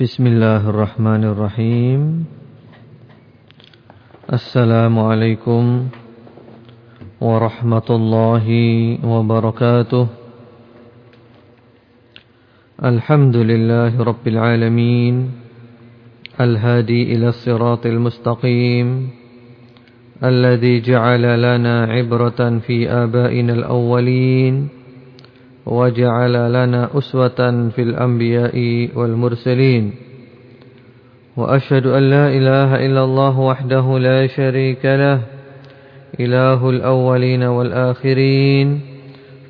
بسم الله الرحمن الرحيم السلام عليكم ورحمة الله وبركاته الحمد لله رب العالمين الهادي إلى الصراط المستقيم الذي جعل لنا عبرة في آبائنا الأولين وجعل لنا أسوة في الأنبياء والمرسلين. وأشهد أن لا إله إلا الله وحده لا شريك له إله الأولين والآخرين.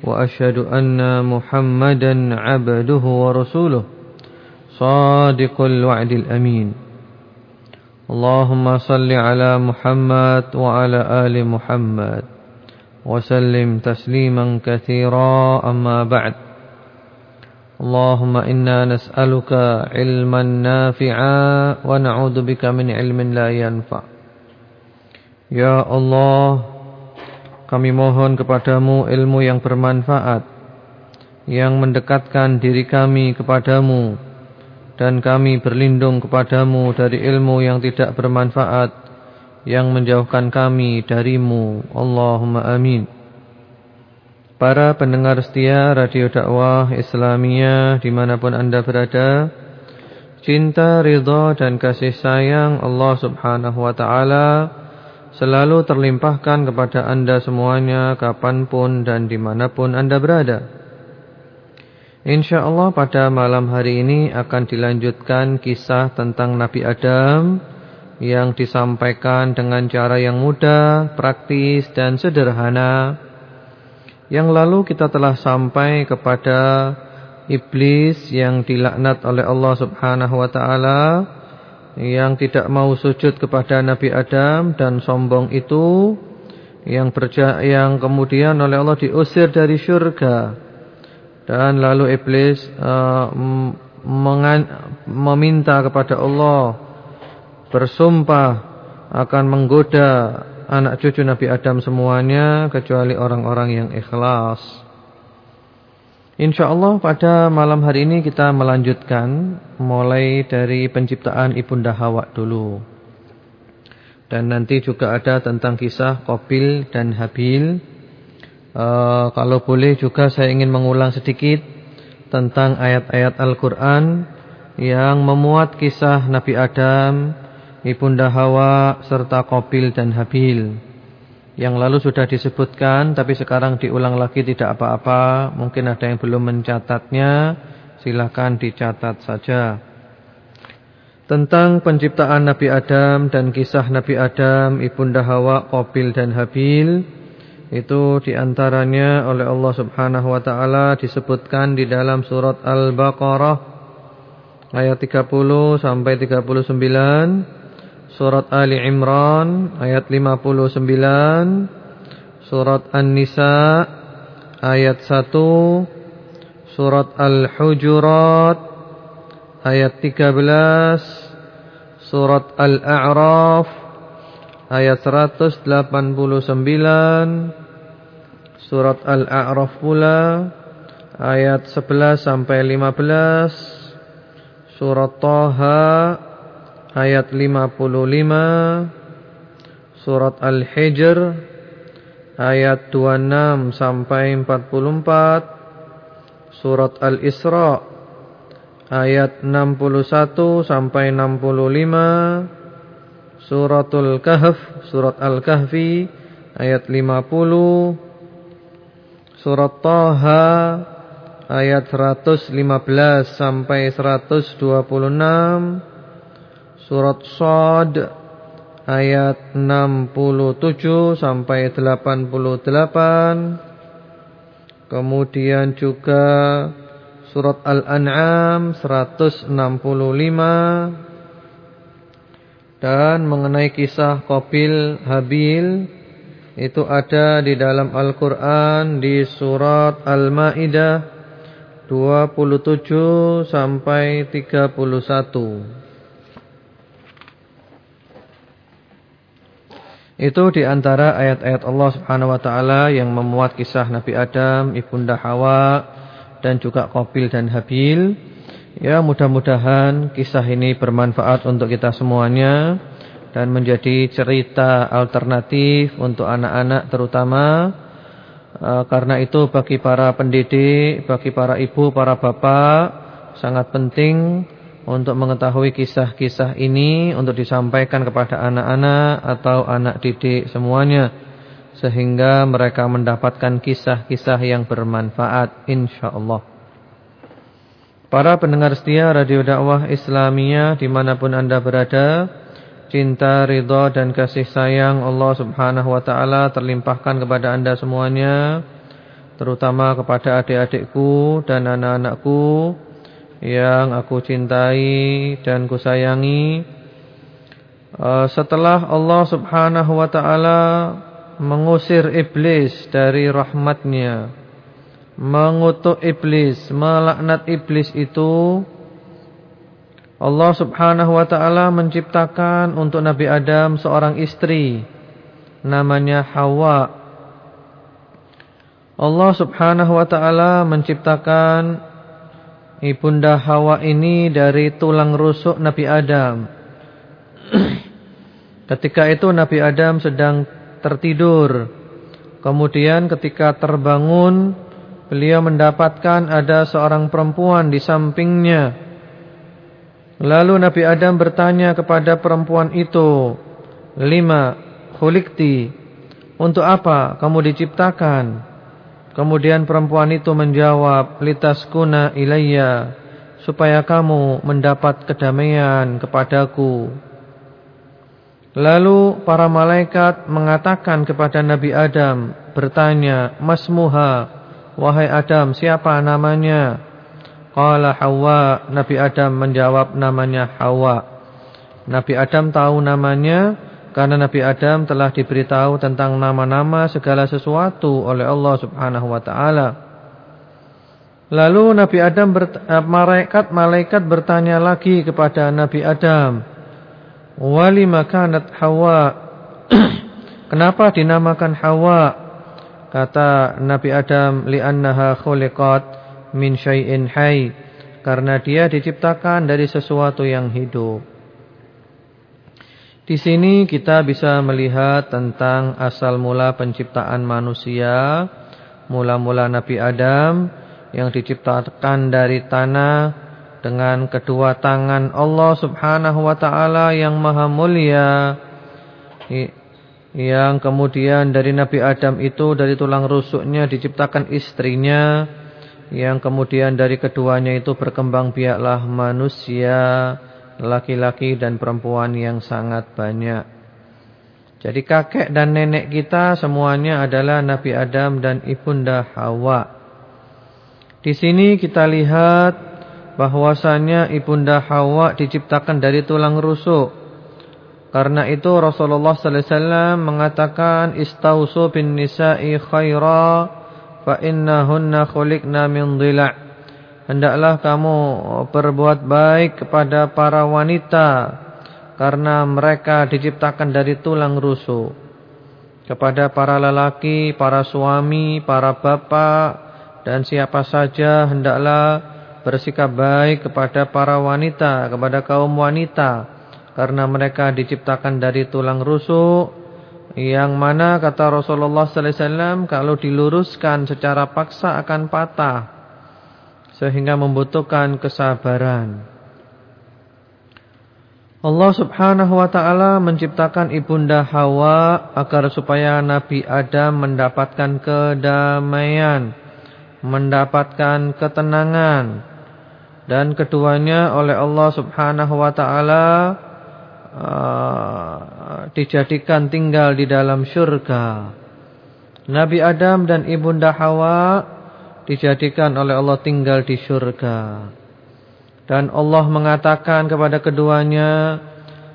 وأشهد أن محمدا عبده ورسوله صادق الوعد الأمين. اللهم صل على محمد وعلى آل محمد. وسلم تسليما كثيرا أما بعد اللهم إنا نسألك علما نافعا ونعوذ بك من علم لا ينفع Ya Allah Kami mohon kepadamu ilmu yang bermanfaat Yang mendekatkan diri kami kepadamu Dan kami berlindung kepadamu dari ilmu yang tidak bermanfaat yang menjauhkan kami darimu. Allahumma amin. Para pendengar setia Radio Dakwah Islamiyah di mana pun anda berada, cinta, ridha dan kasih sayang Allah subhanahu wa ta'ala selalu terlimpahkan kepada anda semuanya kapan pun dan di mana pun anda berada. InsyaAllah pada malam hari ini akan dilanjutkan kisah tentang Nabi Adam yang disampaikan dengan cara yang mudah, praktis dan sederhana. Yang lalu kita telah sampai kepada iblis yang dilaknat oleh Allah Subhanahu wa taala yang tidak mau sujud kepada Nabi Adam dan sombong itu yang berja yang kemudian oleh Allah diusir dari surga. Dan lalu iblis uh, meminta kepada Allah bersumpah akan menggoda anak cucu Nabi Adam semuanya kecuali orang-orang yang ikhlas. InsyaAllah pada malam hari ini kita melanjutkan mulai dari penciptaan Ibunda Hawa dulu. Dan nanti juga ada tentang kisah Qabil dan Habil. E, kalau boleh juga saya ingin mengulang sedikit tentang ayat-ayat Al-Quran yang memuat kisah Nabi Adam Ibunda Hawa serta Qabil dan Habil. Yang lalu sudah disebutkan tapi sekarang diulang lagi tidak apa-apa. Mungkin ada yang belum mencatatnya, silakan dicatat saja. Tentang penciptaan Nabi Adam dan kisah Nabi Adam, Ibunda Hawa, Qabil dan Habil itu di antaranya oleh Allah Subhanahu wa taala disebutkan di dalam surat Al-Baqarah ayat 30 sampai 39 Surat Ali Imran ayat 59 Surat An-Nisa ayat 1 Surat Al-Hujurat ayat 13 Surat Al-A'raf ayat 189 Surat Al-A'raf pula ayat 11 sampai 15 Surat Taha ayat 55 surat Al-Hijr ayat 26 sampai 44 surat Al-Isra ayat 61 sampai 65 suratul Kahf surat Al-Kahfi ayat 50 surat Taha ayat 115 sampai 126 Surat Sad ayat 67 sampai 88. Kemudian juga surat Al-An'am 165 dan mengenai kisah Qabil Habil itu ada di dalam Al-Qur'an di surat Al-Maidah 27 sampai 31. Itu di antara ayat-ayat Allah Subhanahu wa taala yang memuat kisah Nabi Adam, Ibunda Hawa dan juga Qabil dan Habil. Ya mudah-mudahan kisah ini bermanfaat untuk kita semuanya dan menjadi cerita alternatif untuk anak-anak terutama. Uh, karena itu bagi para pendidik, bagi para ibu, para bapak sangat penting untuk mengetahui kisah-kisah ini untuk disampaikan kepada anak-anak atau anak didik semuanya sehingga mereka mendapatkan kisah-kisah yang bermanfaat insyaallah. Para pendengar setia Radio Dakwah Islamiyah di mana pun anda berada Cinta, ridha dan kasih sayang Allah subhanahu wa ta'ala terlimpahkan kepada anda semuanya Terutama kepada adik-adikku dan anak-anakku Yang aku cintai dan kusayangi eh, Setelah Allah subhanahu wa ta'ala mengusir iblis dari rahmatnya mengutuk iblis, melaknat iblis itu Allah Subhanahu wa taala menciptakan untuk Nabi Adam seorang istri namanya Hawa. Allah Subhanahu wa taala menciptakan ibunda Hawa ini dari tulang rusuk Nabi Adam. Ketika itu Nabi Adam sedang tertidur. Kemudian ketika terbangun Beliau mendapatkan ada seorang perempuan di sampingnya. Lalu Nabi Adam bertanya kepada perempuan itu, Lima, khulikti, untuk apa kamu diciptakan? Kemudian perempuan itu menjawab, Litaskuna ilayya, supaya kamu mendapat kedamaian kepadaku. Lalu para malaikat mengatakan kepada Nabi Adam, bertanya, Masmuha, Wahai Adam, siapa namanya? Qala Hawa. Nabi Adam menjawab namanya Hawa. Nabi Adam tahu namanya karena Nabi Adam telah diberitahu tentang nama-nama segala sesuatu oleh Allah Subhanahu wa taala. Lalu Nabi Adam eh, malaikat malaikat bertanya lagi kepada Nabi Adam, "Walima kanat Hawa?" Kenapa dinamakan Hawa? Kata Nabi Adam li'annaha khuliqat min syai'in hayy karena dia diciptakan dari sesuatu yang hidup. Di sini kita bisa melihat tentang asal mula penciptaan manusia, mula-mula Nabi Adam yang diciptakan dari tanah dengan kedua tangan Allah Subhanahu wa taala yang maha mulia. Yang kemudian dari Nabi Adam itu dari tulang rusuknya diciptakan istrinya yang kemudian dari keduanya itu berkembang biaklah manusia laki-laki dan perempuan yang sangat banyak. Jadi kakek dan nenek kita semuanya adalah Nabi Adam dan ibunda Hawa. Di sini kita lihat bahwasanya ibunda Hawa diciptakan dari tulang rusuk karena itu Rasulullah sallallahu alaihi wasallam mengatakan istausu bin nisa'i khaira fa innahunna khuliqna min dhila'. Hendaklah kamu berbuat baik kepada para wanita karena mereka diciptakan dari tulang rusuk. Kepada para lelaki, para suami, para bapak dan siapa saja hendaklah bersikap baik kepada para wanita, kepada kaum wanita karena mereka diciptakan dari tulang rusuk yang mana kata Rasulullah sallallahu alaihi wasallam kalau diluruskan secara paksa akan patah sehingga membutuhkan kesabaran. Allah Subhanahu wa taala menciptakan ibunda Hawa agar supaya Nabi Adam mendapatkan kedamaian, mendapatkan ketenangan dan keduanya oleh Allah Subhanahu wa taala uh, dijadikan tinggal di dalam syurga. Nabi Adam dan Ibunda Hawa dijadikan oleh Allah tinggal di syurga. Dan Allah mengatakan kepada keduanya,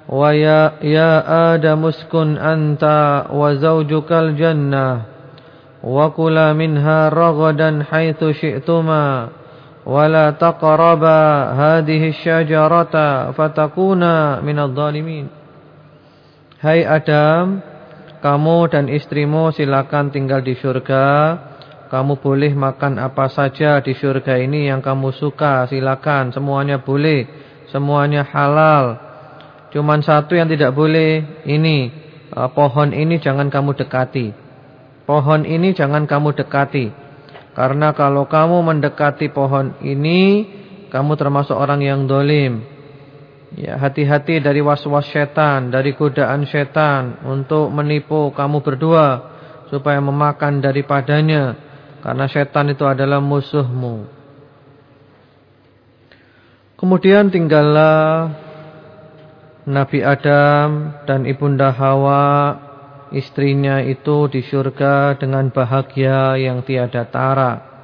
"Wa ya, ya Adam uskun anta wa zawjukal jannah wa kula minha ragadan haitsu syi'tuma wa la taqraba hadhihi syajarata fatakuna minadh dhalimin." Hai Adam, kamu dan istrimu silakan tinggal di syurga kamu boleh makan apa saja di surga ini yang kamu suka, silakan. Semuanya boleh, semuanya halal. Cuman satu yang tidak boleh, ini uh, pohon ini jangan kamu dekati. Pohon ini jangan kamu dekati. Karena kalau kamu mendekati pohon ini, kamu termasuk orang yang dolim. Ya, hati-hati dari was-was setan, dari godaan setan untuk menipu kamu berdua supaya memakan daripadanya karena setan itu adalah musuhmu. Kemudian tinggallah Nabi Adam dan Ibunda Hawa istrinya itu di surga dengan bahagia yang tiada tara.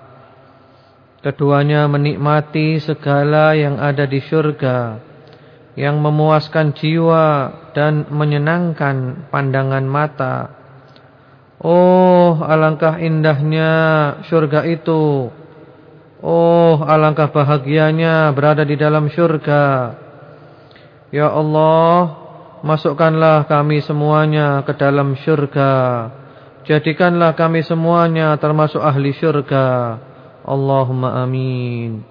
Keduanya menikmati segala yang ada di surga yang memuaskan jiwa dan menyenangkan pandangan mata. Oh, alangkah indahnya surga itu. Oh, alangkah bahagianya berada di dalam surga. Ya Allah, masukkanlah kami semuanya ke dalam surga. Jadikanlah kami semuanya termasuk ahli surga. Allahumma amin.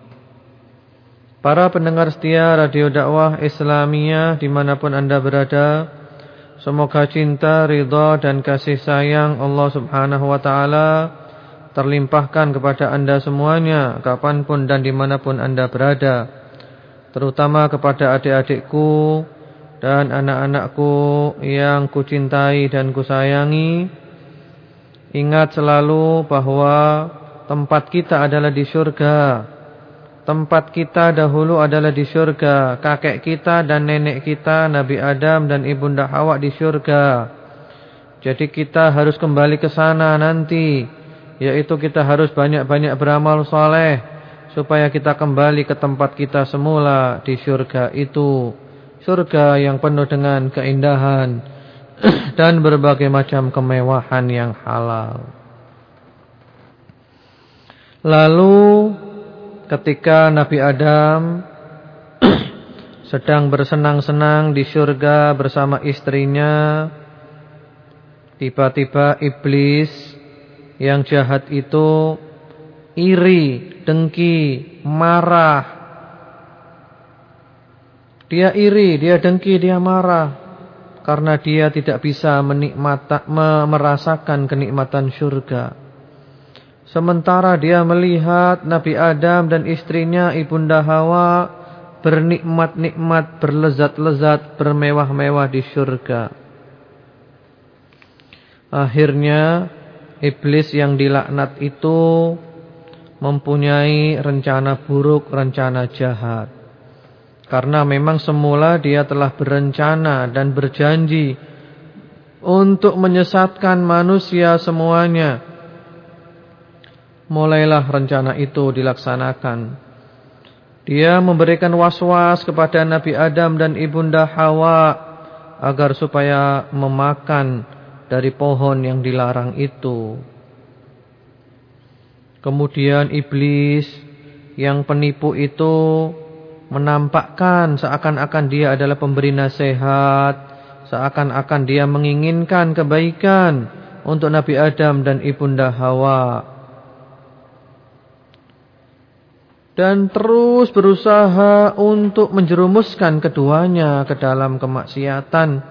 Para pendengar setia Radio Dakwah Islamiyah di mana pun anda berada. Semoga cinta, ridha dan kasih sayang Allah subhanahu wa ta'ala Terlimpahkan kepada anda semuanya Kapan pun dan di mana pun anda berada Terutama kepada adik-adikku Dan anak-anakku yang kucintai dan kusayangi. Ingat selalu bahwa Tempat kita adalah di surga Tempat kita dahulu adalah di surga. Kakek kita dan nenek kita, Nabi Adam dan Ibunda Hawa di surga. Jadi kita harus kembali ke sana nanti. Yaitu kita harus banyak-banyak beramal soleh. Supaya kita kembali ke tempat kita semula di surga itu. Surga yang penuh dengan keindahan. Dan berbagai macam kemewahan yang halal. Lalu ketika Nabi Adam sedang bersenang-senang di surga bersama istrinya tiba-tiba iblis yang jahat itu iri, dengki, marah. Dia iri, dia dengki, dia marah karena dia tidak bisa menikmati merasakan kenikmatan surga Sementara dia melihat Nabi Adam dan istrinya Ibunda Hawa bernikmat-nikmat, berlezat-lezat, bermewah-mewah di surga. Akhirnya iblis yang dilaknat itu mempunyai rencana buruk, rencana jahat. Karena memang semula dia telah berencana dan berjanji untuk menyesatkan manusia semuanya mulailah rencana itu dilaksanakan. Dia memberikan was-was kepada Nabi Adam dan Ibunda Hawa agar supaya memakan dari pohon yang dilarang itu. Kemudian iblis yang penipu itu menampakkan seakan-akan dia adalah pemberi nasihat, seakan-akan dia menginginkan kebaikan untuk Nabi Adam dan Ibunda Hawa. Dan terus berusaha untuk menjerumuskan keduanya ke dalam kemaksiatan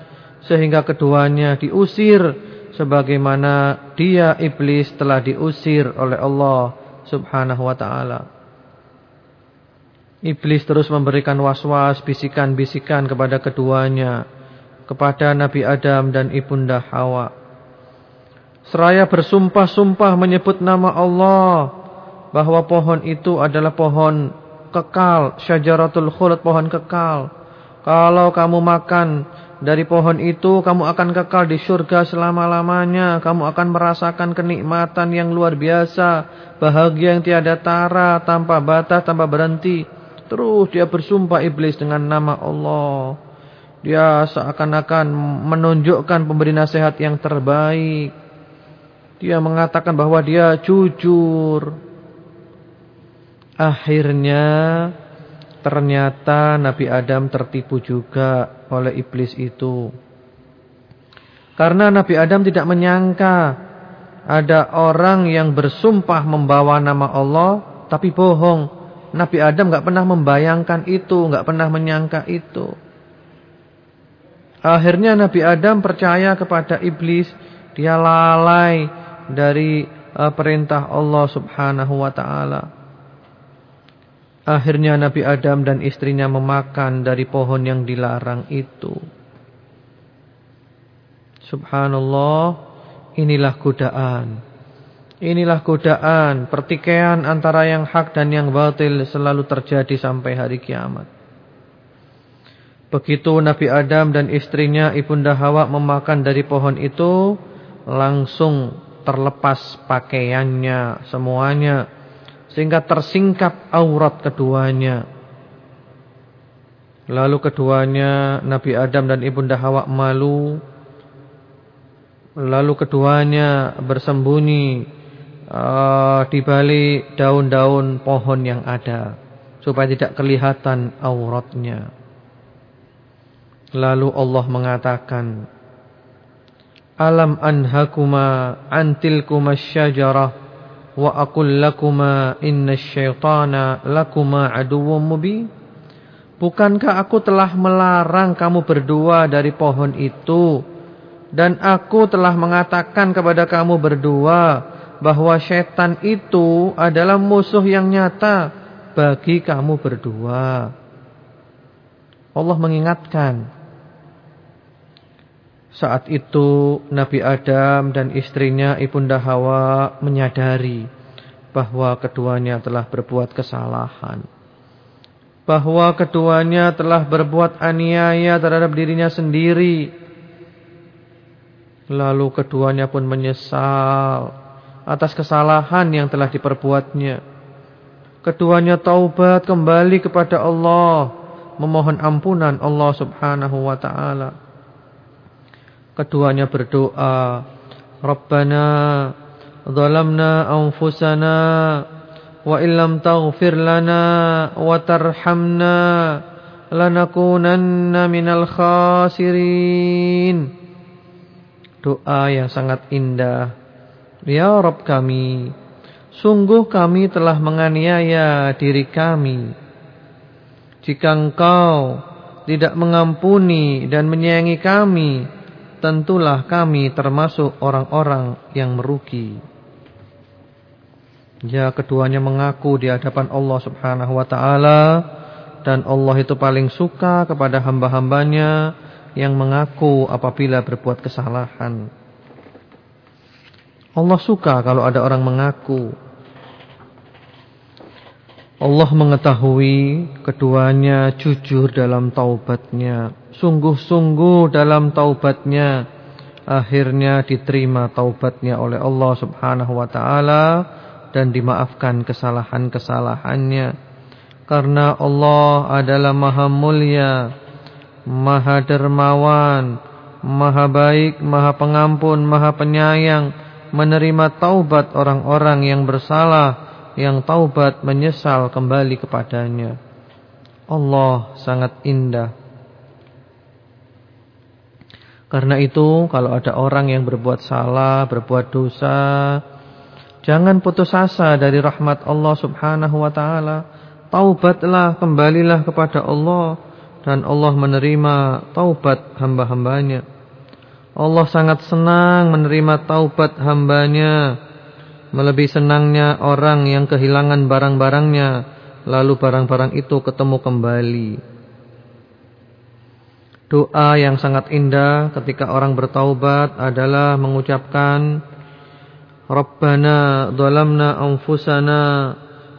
sehingga keduanya diusir sebagaimana dia iblis telah diusir oleh Allah Subhanahu wa taala. Iblis terus memberikan was-was, bisikan-bisikan kepada keduanya, kepada Nabi Adam dan Ibunda Hawa. Seraya bersumpah-sumpah menyebut nama Allah bahwa pohon itu adalah pohon kekal, syajaratul khulud, pohon kekal. Kalau kamu makan dari pohon itu, kamu akan kekal di surga selama-lamanya. Kamu akan merasakan kenikmatan yang luar biasa, bahagia yang tiada tara, tanpa batas, tanpa berhenti. Terus dia bersumpah iblis dengan nama Allah. Dia seakan-akan menunjukkan pemberi nasihat yang terbaik. Dia mengatakan bahwa dia jujur. Akhirnya ternyata Nabi Adam tertipu juga oleh iblis itu. Karena Nabi Adam tidak menyangka ada orang yang bersumpah membawa nama Allah tapi bohong. Nabi Adam nggak pernah membayangkan itu, nggak pernah menyangka itu. Akhirnya Nabi Adam percaya kepada iblis, dia lalai dari uh, perintah Allah Subhanahu wa taala. Akhirnya Nabi Adam dan istrinya memakan dari pohon yang dilarang itu. Subhanallah, inilah godaan. Inilah godaan, pertikaian antara yang hak dan yang batil selalu terjadi sampai hari kiamat. Begitu Nabi Adam dan istrinya Ibunda Hawa memakan dari pohon itu, langsung terlepas pakaiannya semuanya sehingga tersingkap aurat keduanya. Lalu keduanya Nabi Adam dan Ibunda Hawa malu Lalu keduanya bersembunyi uh, di balik daun-daun pohon yang ada supaya tidak kelihatan auratnya. Lalu Allah mengatakan, Alam anhakuma antilkuma syajarah aqul lakuma inna syaitana lakuma aduwwum mubin. Bukankah aku telah melarang kamu berdua dari pohon itu dan aku telah mengatakan kepada kamu berdua bahwa setan itu adalah musuh yang nyata bagi kamu berdua. Allah mengingatkan. Saat itu Nabi Adam dan istrinya Ibunda Hawa menyadari bahwa keduanya telah berbuat kesalahan. Bahwa keduanya telah berbuat aniaya terhadap dirinya sendiri Lalu keduanya pun menyesal atas kesalahan yang telah diperbuatnya. Keduanya taubat kembali kepada Allah, memohon ampunan Allah Subhanahu wa taala. Keduanya berdoa, Rabbana zalamna anfusana wa illam taghfir lana wa tarhamna lanakunanna minal khasirin. Doa yang sangat indah. Ya Rob kami, sungguh kami telah menganiaya diri kami. Jika engkau tidak mengampuni dan menyayangi kami, tentulah kami termasuk orang-orang yang merugi. Ya keduanya mengaku di hadapan Allah subhanahu wa ta'ala. Dan Allah itu paling suka kepada hamba-hambanya yang mengaku apabila berbuat kesalahan. Allah suka kalau ada orang mengaku. Allah mengetahui keduanya jujur dalam taubatnya, sungguh-sungguh dalam taubatnya. Akhirnya diterima taubatnya oleh Allah Subhanahu wa taala dan dimaafkan kesalahan-kesalahannya. Karena Allah adalah Maha Mulia Maha dermawan, Maha baik, Maha pengampun, Maha penyayang, menerima taubat orang-orang yang bersalah, yang taubat menyesal kembali kepadanya. Allah sangat indah. Karena itu kalau ada orang yang berbuat salah, berbuat dosa, jangan putus asa dari rahmat Allah Subhanahu wa taala. Taubatlah, kembalilah kepada Allah dan Allah menerima taubat hamba-hambanya. Allah sangat senang menerima taubat hambanya. Melebihi senangnya orang yang kehilangan barang-barangnya. Lalu barang-barang itu ketemu kembali. Doa yang sangat indah ketika orang bertaubat adalah mengucapkan Rabbana dhalamna anfusana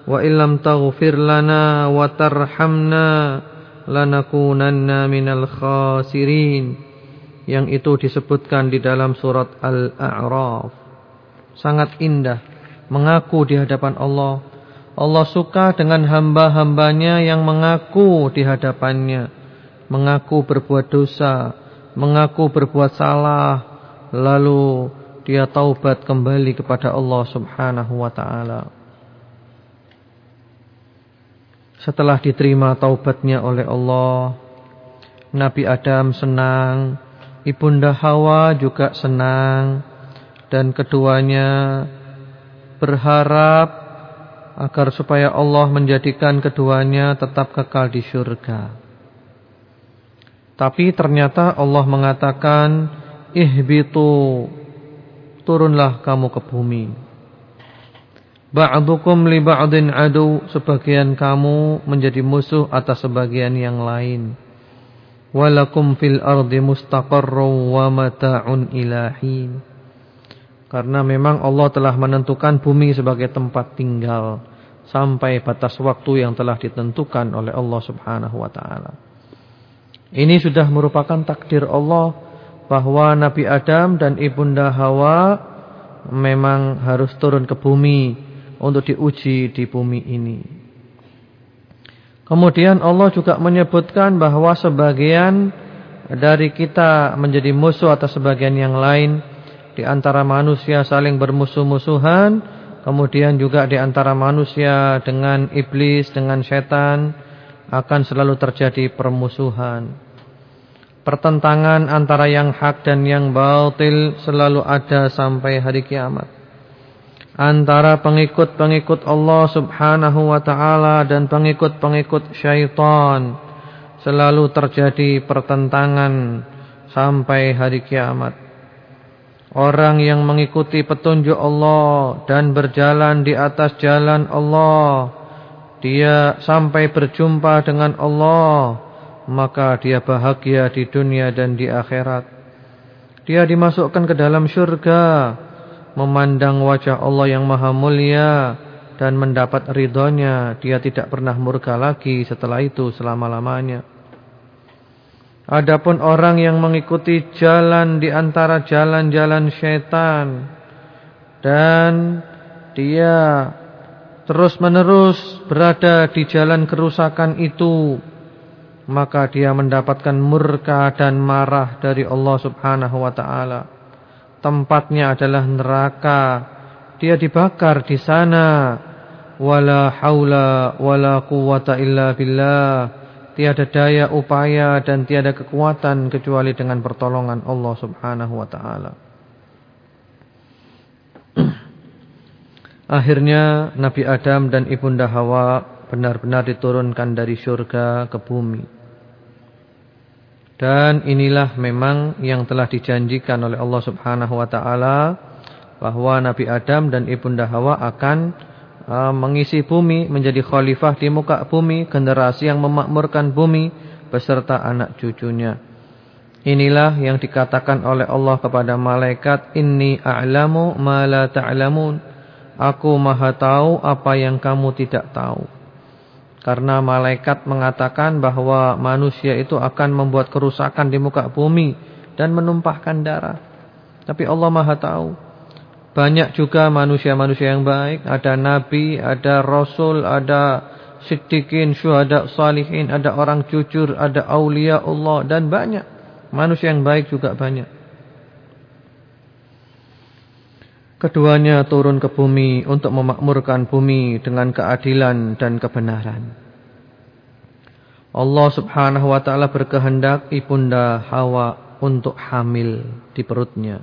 wa illam taghfir lana wa tarhamna lanakunanna minal khasirin. Yang itu disebutkan di dalam surat Al-A'raf. Sangat indah mengaku di hadapan Allah. Allah suka dengan hamba-hambanya yang mengaku di hadapannya mengaku berbuat dosa mengaku berbuat salah lalu dia taubat kembali kepada Allah Subhanahu wa taala Setelah diterima taubatnya oleh Allah, Nabi Adam senang, Ibunda Hawa juga senang. dan keduanya berharap agar supaya Allah menjadikan keduanya tetap kekal di syurga. Tapi ternyata Allah mengatakan ihbitu turunlah kamu ke bumi. Ba'dukum li ba'din adu sebagian kamu menjadi musuh atas sebagian yang lain. Walakum fil ardi mustaqarrun wa mata'un ilahin. Karena memang Allah telah menentukan bumi sebagai tempat tinggal sampai batas waktu yang telah ditentukan oleh Allah Subhanahu wa taala. Ini sudah merupakan takdir Allah bahwa Nabi Adam dan Ibunda Hawa memang harus turun ke bumi untuk diuji di bumi ini. Kemudian Allah juga menyebutkan bahwa sebagian dari kita menjadi musuh atau sebagian yang lain di antara manusia saling bermusuh-musuhan, kemudian juga di antara manusia dengan iblis, dengan setan akan selalu terjadi permusuhan. Pertentangan antara yang hak dan yang batil selalu ada sampai hari kiamat. Antara pengikut-pengikut Allah subhanahu wa ta'ala dan pengikut-pengikut syaitan selalu terjadi pertentangan sampai hari kiamat. Orang yang mengikuti petunjuk Allah dan berjalan di atas jalan Allah, dia sampai berjumpa dengan Allah, maka dia bahagia di dunia dan di akhirat. Dia dimasukkan ke dalam syurga, memandang wajah Allah yang maha mulia dan mendapat ridhonya. Dia tidak pernah murka lagi setelah itu selama-lamanya. Adapun orang yang mengikuti jalan di antara jalan-jalan syaitan dan dia terus-menerus berada di jalan kerusakan itu, maka dia mendapatkan murka dan marah dari Allah Subhanahu wa taala. Tempatnya adalah neraka. Dia dibakar di sana. Wala haula wala quwata illa billah. Tiada daya upaya dan tiada kekuatan kecuali dengan pertolongan Allah subhanahu wa ta'ala. Akhirnya Nabi Adam dan Ibunda Hawa benar-benar diturunkan dari surga ke bumi. Dan inilah memang yang telah dijanjikan oleh Allah subhanahu wa ta'ala. Bahwa Nabi Adam dan Ibunda Hawa akan Ah, mengisi bumi menjadi khalifah di muka bumi, generasi yang memakmurkan bumi beserta anak cucunya. Inilah yang dikatakan oleh Allah kepada malaikat, "Inni a'lamu ma la ta'lamun." Aku Maha tahu apa yang kamu tidak tahu. Karena malaikat mengatakan bahwa manusia itu akan membuat kerusakan di muka bumi dan menumpahkan darah. Tapi Allah Maha tahu. Banyak juga manusia-manusia yang baik. Ada nabi, ada rasul, ada siddiqin, syuhada, salihin. Ada orang jujur, ada awliya Allah. Dan banyak. Manusia yang baik juga banyak. Keduanya turun ke bumi untuk memakmurkan bumi dengan keadilan dan kebenaran. Allah subhanahu wa ta'ala berkehendak ibunda Hawa untuk hamil di perutnya.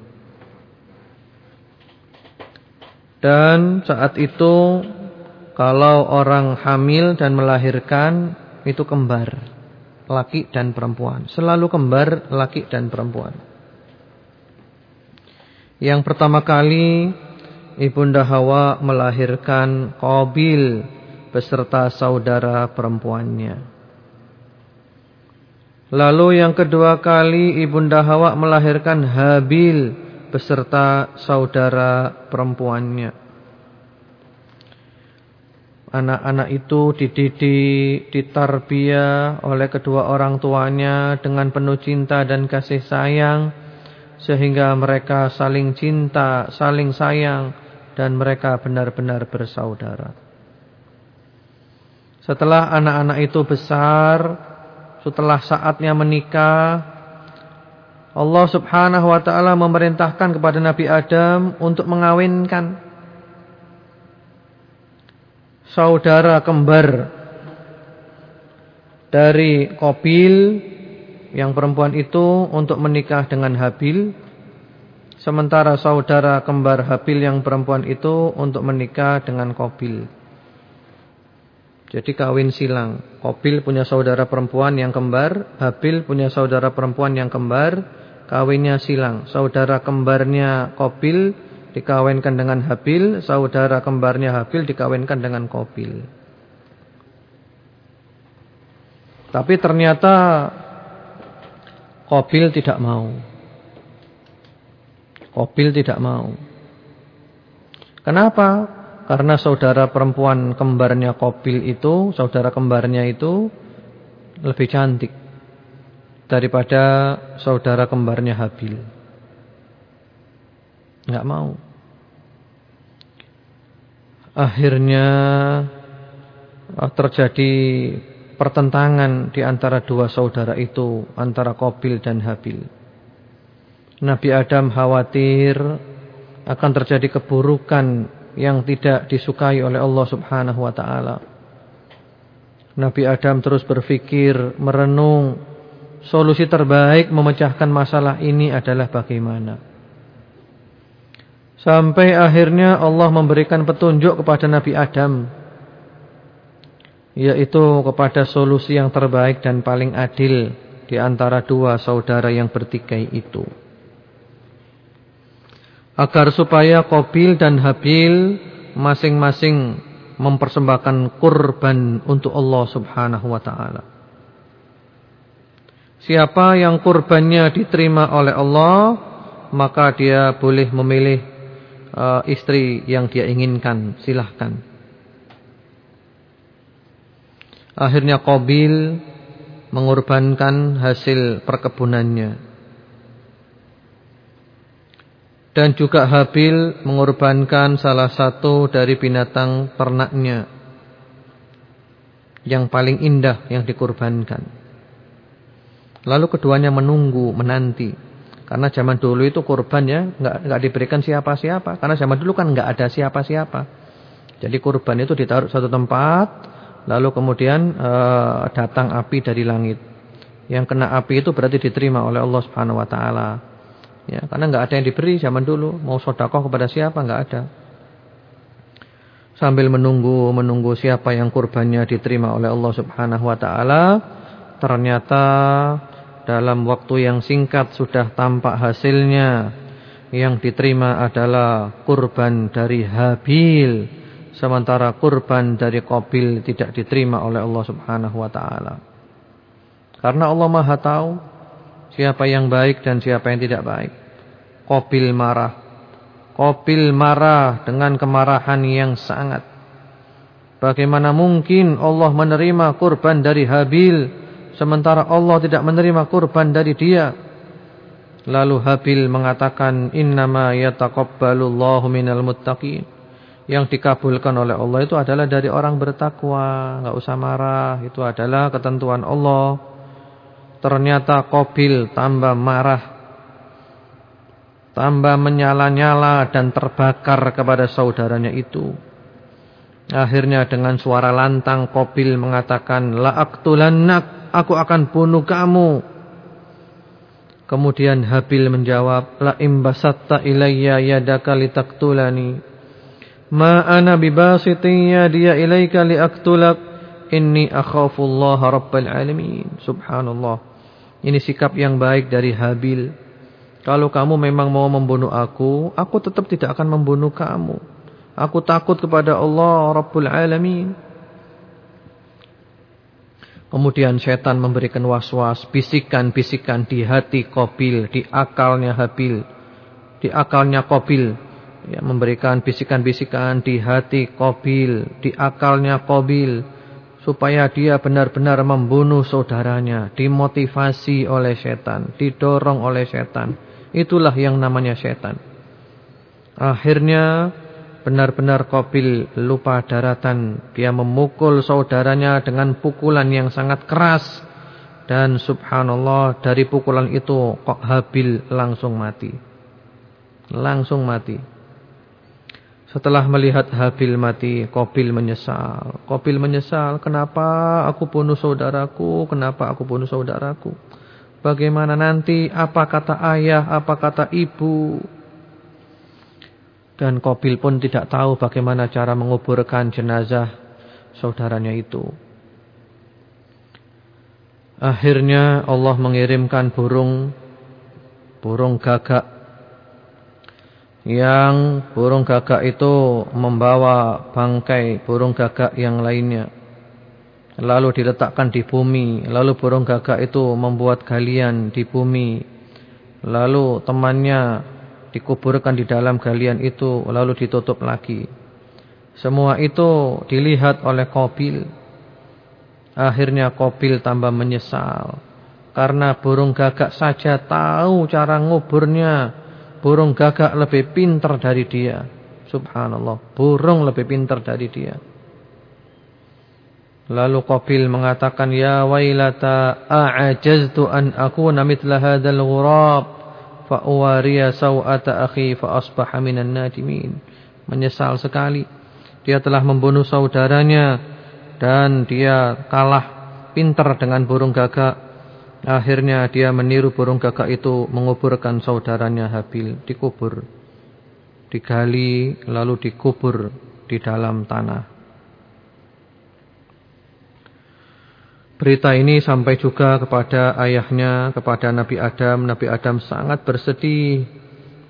Dan saat itu kalau orang hamil dan melahirkan itu kembar, laki dan perempuan. Selalu kembar laki dan perempuan. Yang pertama kali Ibunda Hawa melahirkan Qabil beserta saudara perempuannya. Lalu yang kedua kali Ibunda Hawa melahirkan Habil beserta saudara perempuannya. Anak-anak itu dididik, ditarbiyah oleh kedua orang tuanya dengan penuh cinta dan kasih sayang sehingga mereka saling cinta, saling sayang dan mereka benar-benar bersaudara. Setelah anak-anak itu besar, setelah saatnya menikah, Allah subhanahu wa ta'ala memerintahkan kepada Nabi Adam untuk mengawinkan saudara kembar dari Kobil yang perempuan itu untuk menikah dengan Habil Sementara saudara kembar Habil yang perempuan itu untuk menikah dengan Kobil. Jadi kawin silang. Kobil punya saudara perempuan yang kembar, Habil punya saudara perempuan yang kembar, kawinnya silang. Saudara kembarnya Kobil dikawinkan dengan Habil, saudara kembarnya Habil dikawinkan dengan Kobil. Tapi ternyata Kobil tidak mau. Kobil tidak mau. Kenapa? Karena saudara perempuan kembarnya Kobil itu, saudara kembarnya itu lebih cantik daripada saudara kembarnya Habil. Enggak mau. Akhirnya ah, terjadi pertentangan di antara dua saudara itu, antara Kobil dan Habil. Nabi Adam khawatir akan terjadi keburukan yang tidak disukai oleh Allah Subhanahu wa taala. Nabi Adam terus berpikir, merenung, solusi terbaik memecahkan masalah ini adalah bagaimana. Sampai akhirnya Allah memberikan petunjuk kepada Nabi Adam yaitu kepada solusi yang terbaik dan paling adil di antara dua saudara yang bertikai itu agar supaya Qabil dan Habil masing-masing mempersembahkan kurban untuk Allah Subhanahu wa taala. Siapa yang kurbannya diterima oleh Allah, maka dia boleh memilih uh, istri yang dia inginkan, silahkan. Akhirnya Qabil mengorbankan hasil perkebunannya. Dan juga Habil mengorbankan salah satu dari binatang ternaknya yang paling indah yang dikorbankan. Lalu keduanya menunggu, menanti. Karena zaman dulu itu kurban ya nggak nggak diberikan siapa-siapa. Karena zaman dulu kan nggak ada siapa-siapa. Jadi kurban itu ditaruh satu tempat, lalu kemudian e, datang api dari langit. Yang kena api itu berarti diterima oleh Allah Subhanahu Wa Taala. Ya, karena nggak ada yang diberi zaman dulu. Mau sodakoh kepada siapa nggak ada. Sambil menunggu menunggu siapa yang kurbannya diterima oleh Allah Subhanahu Wa Taala, ternyata dalam waktu yang singkat sudah tampak hasilnya. Yang diterima adalah kurban dari Habil, sementara kurban dari Qabil tidak diterima oleh Allah Subhanahu Wa Taala. Karena Allah Maha Tahu Siapa yang baik dan siapa yang tidak baik. Kobil marah. Kobil marah dengan kemarahan yang sangat. Bagaimana mungkin Allah menerima kurban dari Habil. Sementara Allah tidak menerima kurban dari dia. Lalu Habil mengatakan. Innama yataqabbalullahu minal muttaqin. Yang dikabulkan oleh Allah itu adalah dari orang bertakwa. Tidak usah marah. Itu adalah ketentuan Allah. Ternyata Kobil tambah marah Tambah menyala-nyala dan terbakar kepada saudaranya itu Akhirnya dengan suara lantang Kobil mengatakan La'aktulannak Aku akan bunuh kamu Kemudian Habil menjawab La imbasatta ilayya yadaka litaktulani Ma ana bibasitin dia ilayka liaktulak Inni akhafullaha rabbal alamin Subhanallah ini sikap yang baik dari Habil. Kalau kamu memang mau membunuh aku, aku tetap tidak akan membunuh kamu. Aku takut kepada Allah Rabbul Alamin. Kemudian setan memberikan was-was, bisikan-bisikan di hati Kobil, di akalnya Habil, di akalnya Kobil. Ya, memberikan bisikan-bisikan di hati Kobil, di akalnya Kobil supaya dia benar-benar membunuh saudaranya, dimotivasi oleh setan, didorong oleh setan. Itulah yang namanya setan. Akhirnya benar-benar Qabil lupa daratan, dia memukul saudaranya dengan pukulan yang sangat keras dan subhanallah dari pukulan itu Habil langsung mati. Langsung mati. Setelah melihat Habil mati, Kobil menyesal. Kobil menyesal, kenapa aku bunuh saudaraku? Kenapa aku bunuh saudaraku? Bagaimana nanti? Apa kata ayah? Apa kata ibu? Dan Kobil pun tidak tahu bagaimana cara menguburkan jenazah saudaranya itu. Akhirnya Allah mengirimkan burung burung gagak yang burung gagak itu membawa bangkai burung gagak yang lainnya lalu diletakkan di bumi. Lalu burung gagak itu membuat galian di bumi. Lalu temannya dikuburkan di dalam galian itu lalu ditutup lagi. Semua itu dilihat oleh Kobil. Akhirnya Kobil tambah menyesal. Karena burung gagak saja tahu cara nguburnya burung gagak lebih pintar dari dia subhanallah burung lebih pintar dari dia Lalu Qabil mengatakan ya wailata a'ajaztu an akuna mithla hadzal ghurab fa uwariya sawata akhi fa asbaha minan nadimin. Menyesal sekali dia telah membunuh saudaranya dan dia kalah pintar dengan burung gagak. Akhirnya dia meniru burung gagak itu menguburkan saudaranya Habil dikubur. Digali lalu dikubur di dalam tanah. Berita ini sampai juga kepada ayahnya, kepada Nabi Adam. Nabi Adam sangat bersedih.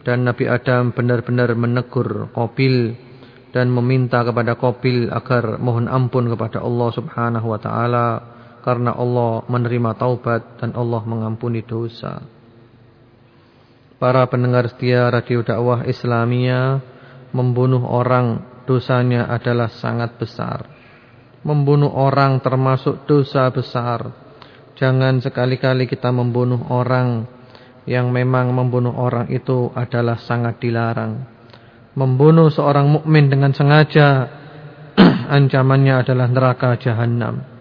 Dan Nabi Adam benar-benar menegur Qabil. Dan meminta kepada Qabil agar mohon ampun kepada Allah subhanahu wa ta'ala. Karena Allah menerima taubat dan Allah mengampuni dosa. Para pendengar setia radio dakwah Islamia. Membunuh orang dosanya adalah sangat besar. Membunuh orang termasuk dosa besar. Jangan sekali-kali kita membunuh orang yang memang membunuh orang itu adalah sangat dilarang. Membunuh seorang mukmin dengan sengaja ancamannya adalah neraka jahanam.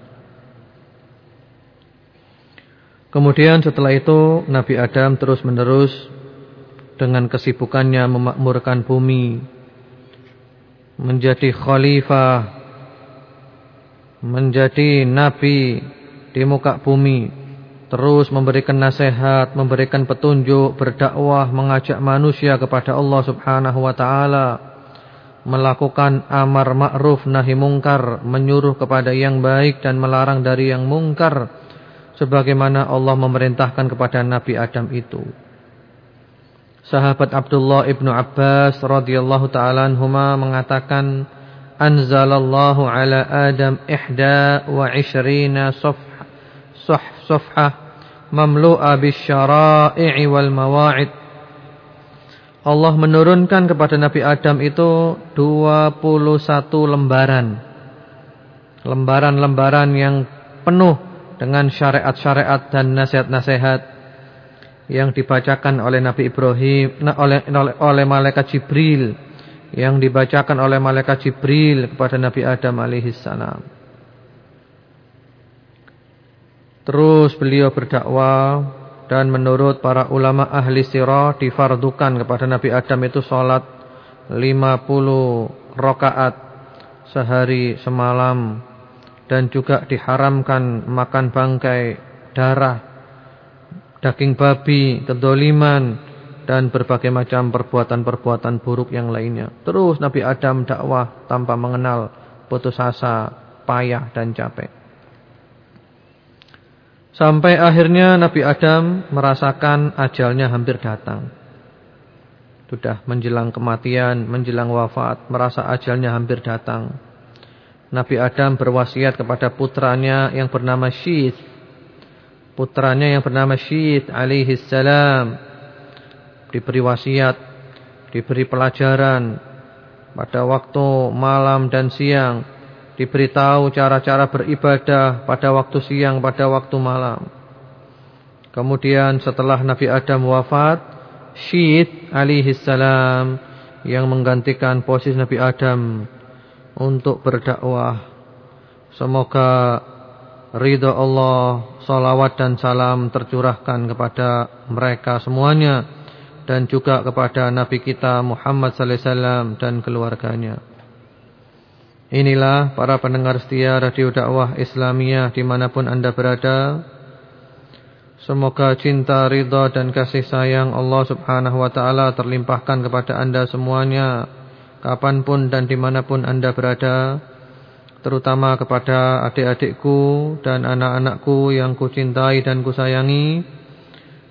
Kemudian setelah itu Nabi Adam terus-menerus dengan kesibukannya memakmurkan bumi menjadi khalifah menjadi nabi di muka bumi terus memberikan nasihat, memberikan petunjuk, berdakwah, mengajak manusia kepada Allah Subhanahu wa taala, melakukan amar ma'ruf nahi mungkar, menyuruh kepada yang baik dan melarang dari yang mungkar sebagaimana Allah memerintahkan kepada Nabi Adam itu. Sahabat Abdullah ibnu Abbas radhiyallahu taala anhuma mengatakan anzalallahu ala Adam ihda wa ishrina safha saf safha mamlu'a bisyara'i wal mawa'id Allah menurunkan kepada Nabi Adam itu 21 lembaran lembaran-lembaran yang penuh dengan syariat-syariat dan nasihat-nasihat yang dibacakan oleh Nabi Ibrahim oleh oleh, malaikat Jibril yang dibacakan oleh malaikat Jibril kepada Nabi Adam alaihissalam. Terus beliau berdakwah dan menurut para ulama ahli sirah difardukan kepada Nabi Adam itu salat 50 rakaat sehari semalam dan juga diharamkan makan bangkai darah daging babi kedoliman dan berbagai macam perbuatan-perbuatan buruk yang lainnya. Terus Nabi Adam dakwah tanpa mengenal putus asa, payah dan capek. Sampai akhirnya Nabi Adam merasakan ajalnya hampir datang. Sudah menjelang kematian, menjelang wafat, merasa ajalnya hampir datang. Nabi Adam berwasiat kepada putranya yang bernama Syith. Putranya yang bernama Syith alaihi salam diberi wasiat, diberi pelajaran pada waktu malam dan siang, diberitahu cara-cara beribadah pada waktu siang, pada waktu malam. Kemudian setelah Nabi Adam wafat, Syed alaihi salam yang menggantikan posisi Nabi Adam untuk berdakwah. Semoga ridha Allah, salawat dan salam tercurahkan kepada mereka semuanya dan juga kepada Nabi kita Muhammad sallallahu alaihi wasallam dan keluarganya. Inilah para pendengar setia radio dakwah Islamiyah di mana pun anda berada. Semoga cinta, ridha dan kasih sayang Allah subhanahu wa ta'ala terlimpahkan kepada anda semuanya Kapan pun dan di mana pun anda berada Terutama kepada adik-adikku dan anak-anakku yang kucintai dan kusayangi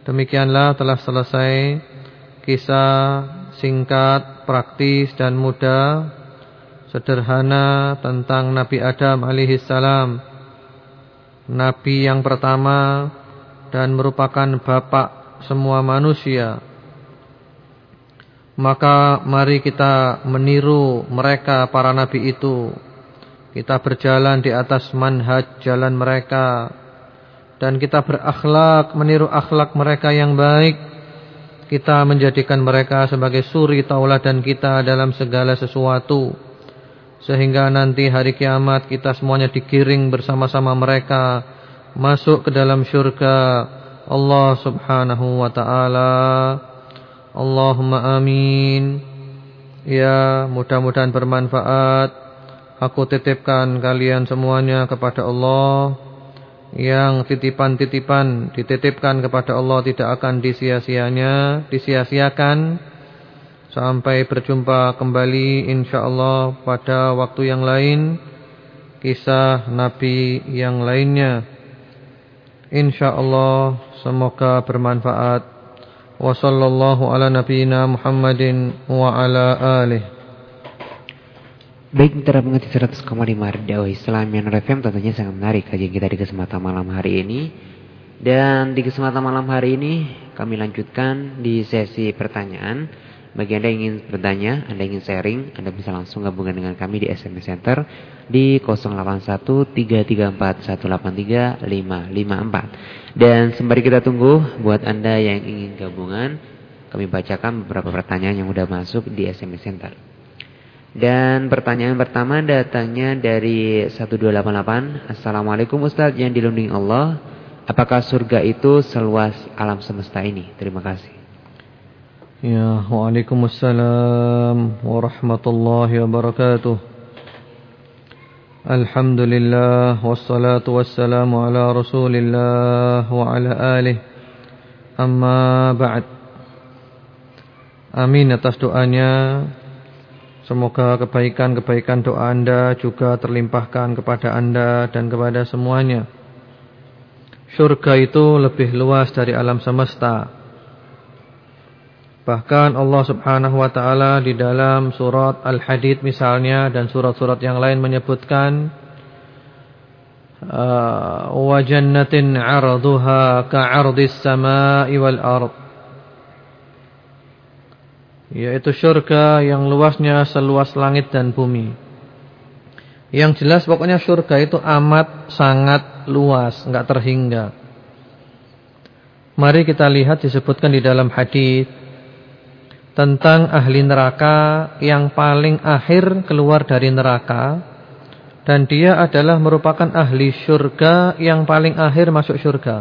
Demikianlah telah selesai kisah singkat, praktis dan mudah Sederhana tentang Nabi Adam alaihissalam Nabi yang pertama dan merupakan bapak semua manusia. Maka mari kita meniru mereka para nabi itu. Kita berjalan di atas manhaj jalan mereka. Dan kita berakhlak, meniru akhlak mereka yang baik. Kita menjadikan mereka sebagai suri tauladan kita dalam segala sesuatu. Sehingga nanti hari kiamat kita semuanya digiring bersama-sama mereka masuk ke dalam syurga Allah Subhanahu wa taala. Allahumma amin. Ya, mudah-mudahan bermanfaat. Aku titipkan kalian semuanya kepada Allah. Yang titipan-titipan dititipkan kepada Allah tidak akan disia-sianya, disia-siakan sampai berjumpa kembali insyaallah pada waktu yang lain kisah nabi yang lainnya insyaallah semoga bermanfaat sallallahu ala nabiyyina Muhammadin wa ala alihi. Baik mitra pengerti 100,5 dakwah Islam yang FM tentunya sangat menarik kajian kita di kesempatan malam hari ini. Dan di kesempatan malam hari ini kami lanjutkan di sesi pertanyaan. Bagi Anda yang ingin bertanya, Anda ingin sharing, Anda bisa langsung gabungan dengan kami di SMS Center di 081383183554. Dan sembari kita tunggu buat Anda yang ingin gabungan, kami bacakan beberapa pertanyaan yang sudah masuk di SMS Center. Dan pertanyaan pertama datangnya dari 1288. Assalamualaikum Ustaz yang dilindungi Allah. Apakah surga itu seluas alam semesta ini? Terima kasih. Ya, Waalaikumsalam warahmatullahi wabarakatuh. Alhamdulillah wassalatu wassalamu ala Rasulillah wa ala alihi. Amma ba'd. Amin atas doanya. Semoga kebaikan-kebaikan doa Anda juga terlimpahkan kepada Anda dan kepada semuanya. Surga itu lebih luas dari alam semesta. Bahkan Allah subhanahu wa ta'ala di dalam surat Al-Hadid misalnya dan surat-surat yang lain menyebutkan uh, wa jannatin 'arduha ka'ardis sama'i wal ard yaitu surga yang luasnya seluas langit dan bumi. Yang jelas pokoknya surga itu amat sangat luas, enggak terhingga. Mari kita lihat disebutkan di dalam hadis tentang ahli neraka yang paling akhir keluar dari neraka dan dia adalah merupakan ahli surga yang paling akhir masuk surga.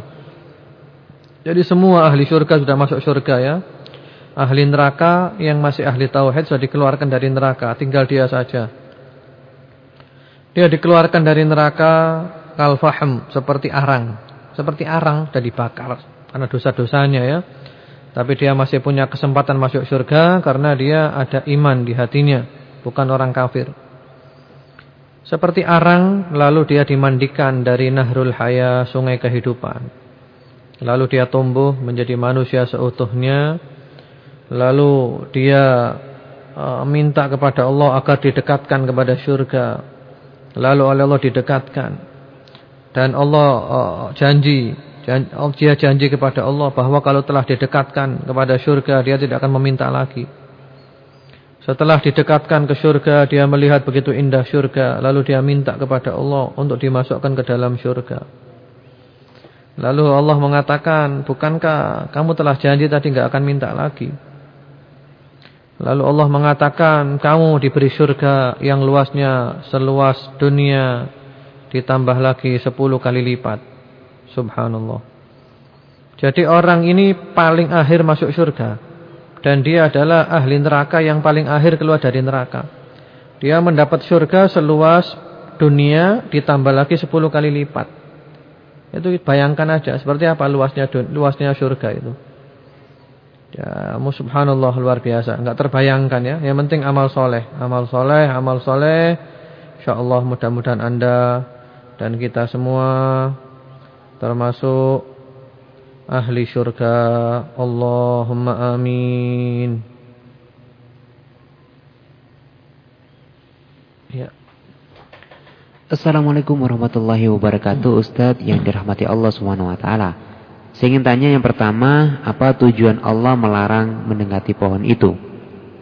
Jadi semua ahli surga sudah masuk surga ya. Ahli neraka yang masih ahli tauhid sudah dikeluarkan dari neraka, tinggal dia saja. Dia dikeluarkan dari neraka kalfaham seperti arang, seperti arang dan dibakar karena dosa-dosanya ya. Tapi dia masih punya kesempatan masuk surga karena dia ada iman di hatinya, bukan orang kafir. Seperti arang, lalu dia dimandikan dari nahrul haya, sungai kehidupan. Lalu dia tumbuh menjadi manusia seutuhnya. Lalu dia uh, minta kepada Allah agar didekatkan kepada surga. Lalu oleh Allah didekatkan. Dan Allah uh, janji dia janji kepada Allah bahwa kalau telah didekatkan kepada surga dia tidak akan meminta lagi. Setelah didekatkan ke surga dia melihat begitu indah surga lalu dia minta kepada Allah untuk dimasukkan ke dalam surga. Lalu Allah mengatakan, "Bukankah kamu telah janji tadi enggak akan minta lagi?" Lalu Allah mengatakan, "Kamu diberi surga yang luasnya seluas dunia ditambah lagi 10 kali lipat." Subhanallah. Jadi orang ini paling akhir masuk surga. Dan dia adalah ahli neraka yang paling akhir keluar dari neraka. Dia mendapat surga seluas dunia ditambah lagi 10 kali lipat. Itu bayangkan aja seperti apa luasnya luasnya surga itu. Ya, subhanallah luar biasa, enggak terbayangkan ya. Yang penting amal soleh, amal soleh, amal soleh. Insyaallah mudah-mudahan Anda dan kita semua termasuk ahli surga. Allahumma amin. Ya. Assalamualaikum warahmatullahi wabarakatuh Ustadz yang dirahmati Allah ta'ala Saya ingin tanya yang pertama Apa tujuan Allah melarang mendekati pohon itu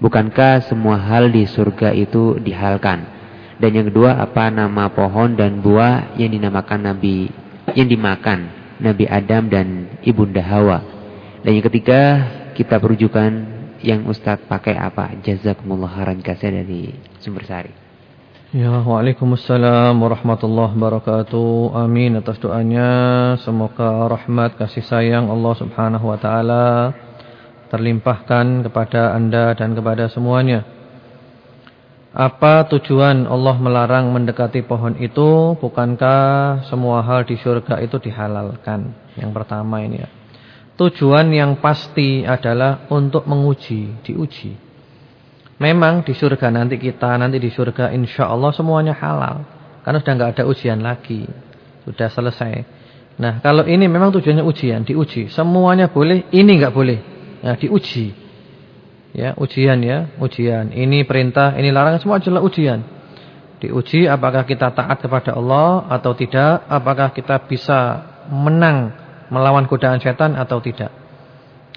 Bukankah semua hal di surga itu dihalkan Dan yang kedua apa nama pohon dan buah yang dinamakan Nabi Yang dimakan Nabi Adam dan Ibunda Hawa Dan yang ketiga kita perujukan yang Ustadz pakai apa Jazakumullah khairan kasih dari sumber sari Ya, Waalaikumsalam warahmatullahi wabarakatuh. Amin atas doanya. Semoga rahmat kasih sayang Allah Subhanahu wa taala terlimpahkan kepada Anda dan kepada semuanya. Apa tujuan Allah melarang mendekati pohon itu? Bukankah semua hal di surga itu dihalalkan? Yang pertama ini ya. Tujuan yang pasti adalah untuk menguji, diuji. Memang di surga nanti kita, nanti di surga insya Allah semuanya halal. Karena sudah nggak ada ujian lagi. Sudah selesai. Nah kalau ini memang tujuannya ujian, diuji. Semuanya boleh, ini nggak boleh. Nah diuji. Ya ujian ya, ujian. Ini perintah, ini larangan, semua adalah ujian. Diuji apakah kita taat kepada Allah atau tidak. Apakah kita bisa menang melawan godaan setan atau tidak.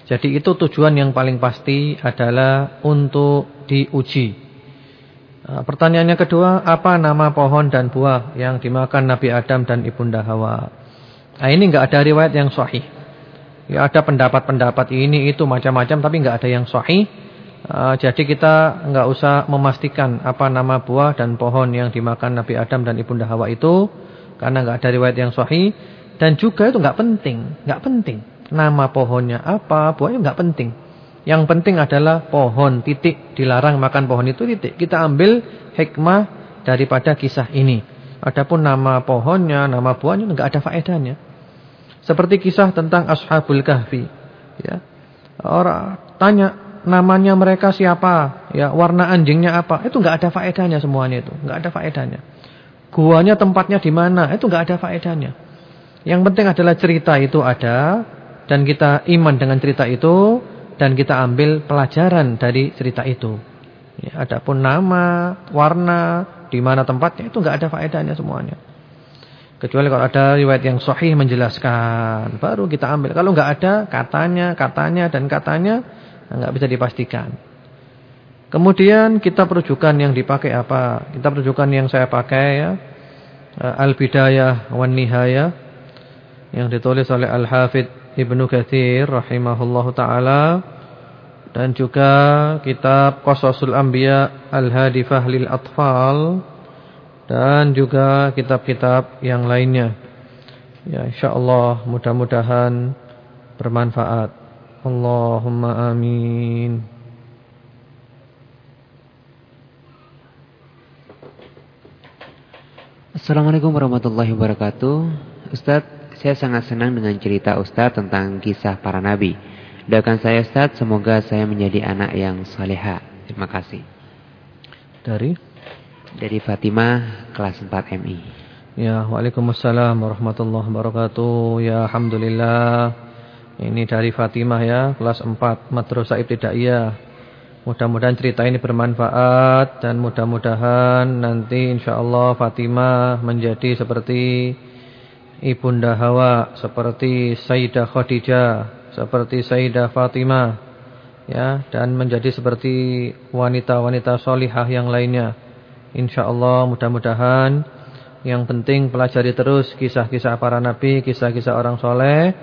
Jadi itu tujuan yang paling pasti adalah untuk diuji. Nah, pertanyaannya kedua, apa nama pohon dan buah yang dimakan Nabi Adam dan Ibunda Hawa? Nah, ini enggak ada riwayat yang sahih. Ya ada pendapat-pendapat ini itu macam-macam tapi enggak ada yang sahih. Uh, jadi kita enggak usah memastikan apa nama buah dan pohon yang dimakan Nabi Adam dan Ibunda Hawa itu karena enggak ada riwayat yang sahih dan juga itu enggak penting, enggak penting. Nama pohonnya apa, buahnya nggak penting. Yang penting adalah pohon, titik. Dilarang makan pohon itu titik. Kita ambil hikmah daripada kisah ini. Adapun nama pohonnya, nama buahnya nggak ada faedahnya. Seperti kisah tentang Ashabul Kahfi. Ya. Orang tanya namanya mereka siapa, ya warna anjingnya apa, itu nggak ada faedahnya semuanya itu, nggak ada faedahnya. Guanya tempatnya di mana, itu nggak ada faedahnya. Yang penting adalah cerita itu ada, dan kita iman dengan cerita itu dan kita ambil pelajaran dari cerita itu. Ya, adapun nama, warna, di mana tempatnya itu enggak ada faedahnya semuanya. Kecuali kalau ada riwayat yang sahih menjelaskan, baru kita ambil. Kalau enggak ada katanya, katanya dan katanya enggak bisa dipastikan. Kemudian kita perujukan yang dipakai apa? Kita perujukan yang saya pakai ya. Al-Bidayah wan Nihayah yang ditulis oleh Al-Hafidz Ibnu Katsir rahimahullahu taala dan juga kitab Qasasul Anbiya Al-Hadifah lil Atfal dan juga kitab-kitab yang lainnya. Ya insyaallah mudah-mudahan bermanfaat. Allahumma amin. Assalamualaikum warahmatullahi wabarakatuh. Ustadz saya sangat senang dengan cerita Ustadz tentang kisah para nabi. Doakan saya Ustadz, semoga saya menjadi anak yang saleha. Terima kasih. Dari? Dari Fatimah, kelas 4 MI. Ya, Waalaikumsalam warahmatullahi wabarakatuh. Ya, Alhamdulillah. Ini dari Fatimah ya, kelas 4 Madrasah Ibtidaiyah. Mudah-mudahan cerita ini bermanfaat dan mudah-mudahan nanti insyaAllah Fatimah menjadi seperti Ibunda Hawa seperti Sayyidah Khadijah, seperti Sayyidah Fatimah ya dan menjadi seperti wanita-wanita solihah yang lainnya. Insyaallah mudah-mudahan yang penting pelajari terus kisah-kisah para nabi, kisah-kisah orang soleh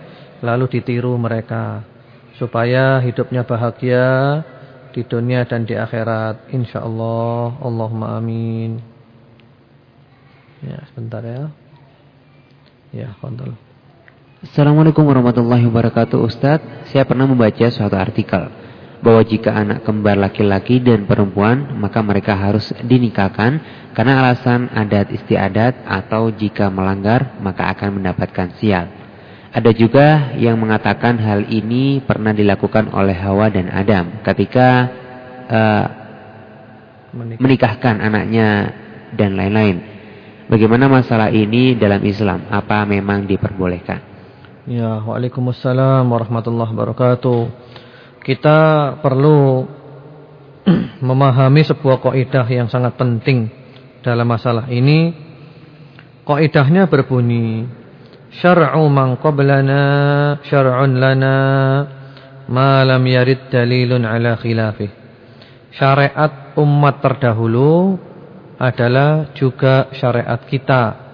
lalu ditiru mereka supaya hidupnya bahagia di dunia dan di akhirat insyaallah. Allahumma amin. Ya, sebentar ya. Ya, fadal. Assalamualaikum warahmatullahi wabarakatuh Ustadz Saya pernah membaca suatu artikel bahwa jika anak kembar laki-laki dan perempuan maka mereka harus dinikahkan karena alasan adat istiadat atau jika melanggar maka akan mendapatkan sial. Ada juga yang mengatakan hal ini pernah dilakukan oleh Hawa dan Adam ketika uh, menikahkan anaknya dan lain-lain. Bagaimana masalah ini dalam Islam? Apa memang diperbolehkan? Ya, Waalaikumsalam warahmatullahi wabarakatuh kita perlu memahami sebuah kaidah yang sangat penting dalam masalah ini. Kaidahnya berbunyi, syar'u man qablana syar'un lana ma lam yarid dalilun ala khilafih. Syariat umat terdahulu adalah juga syariat kita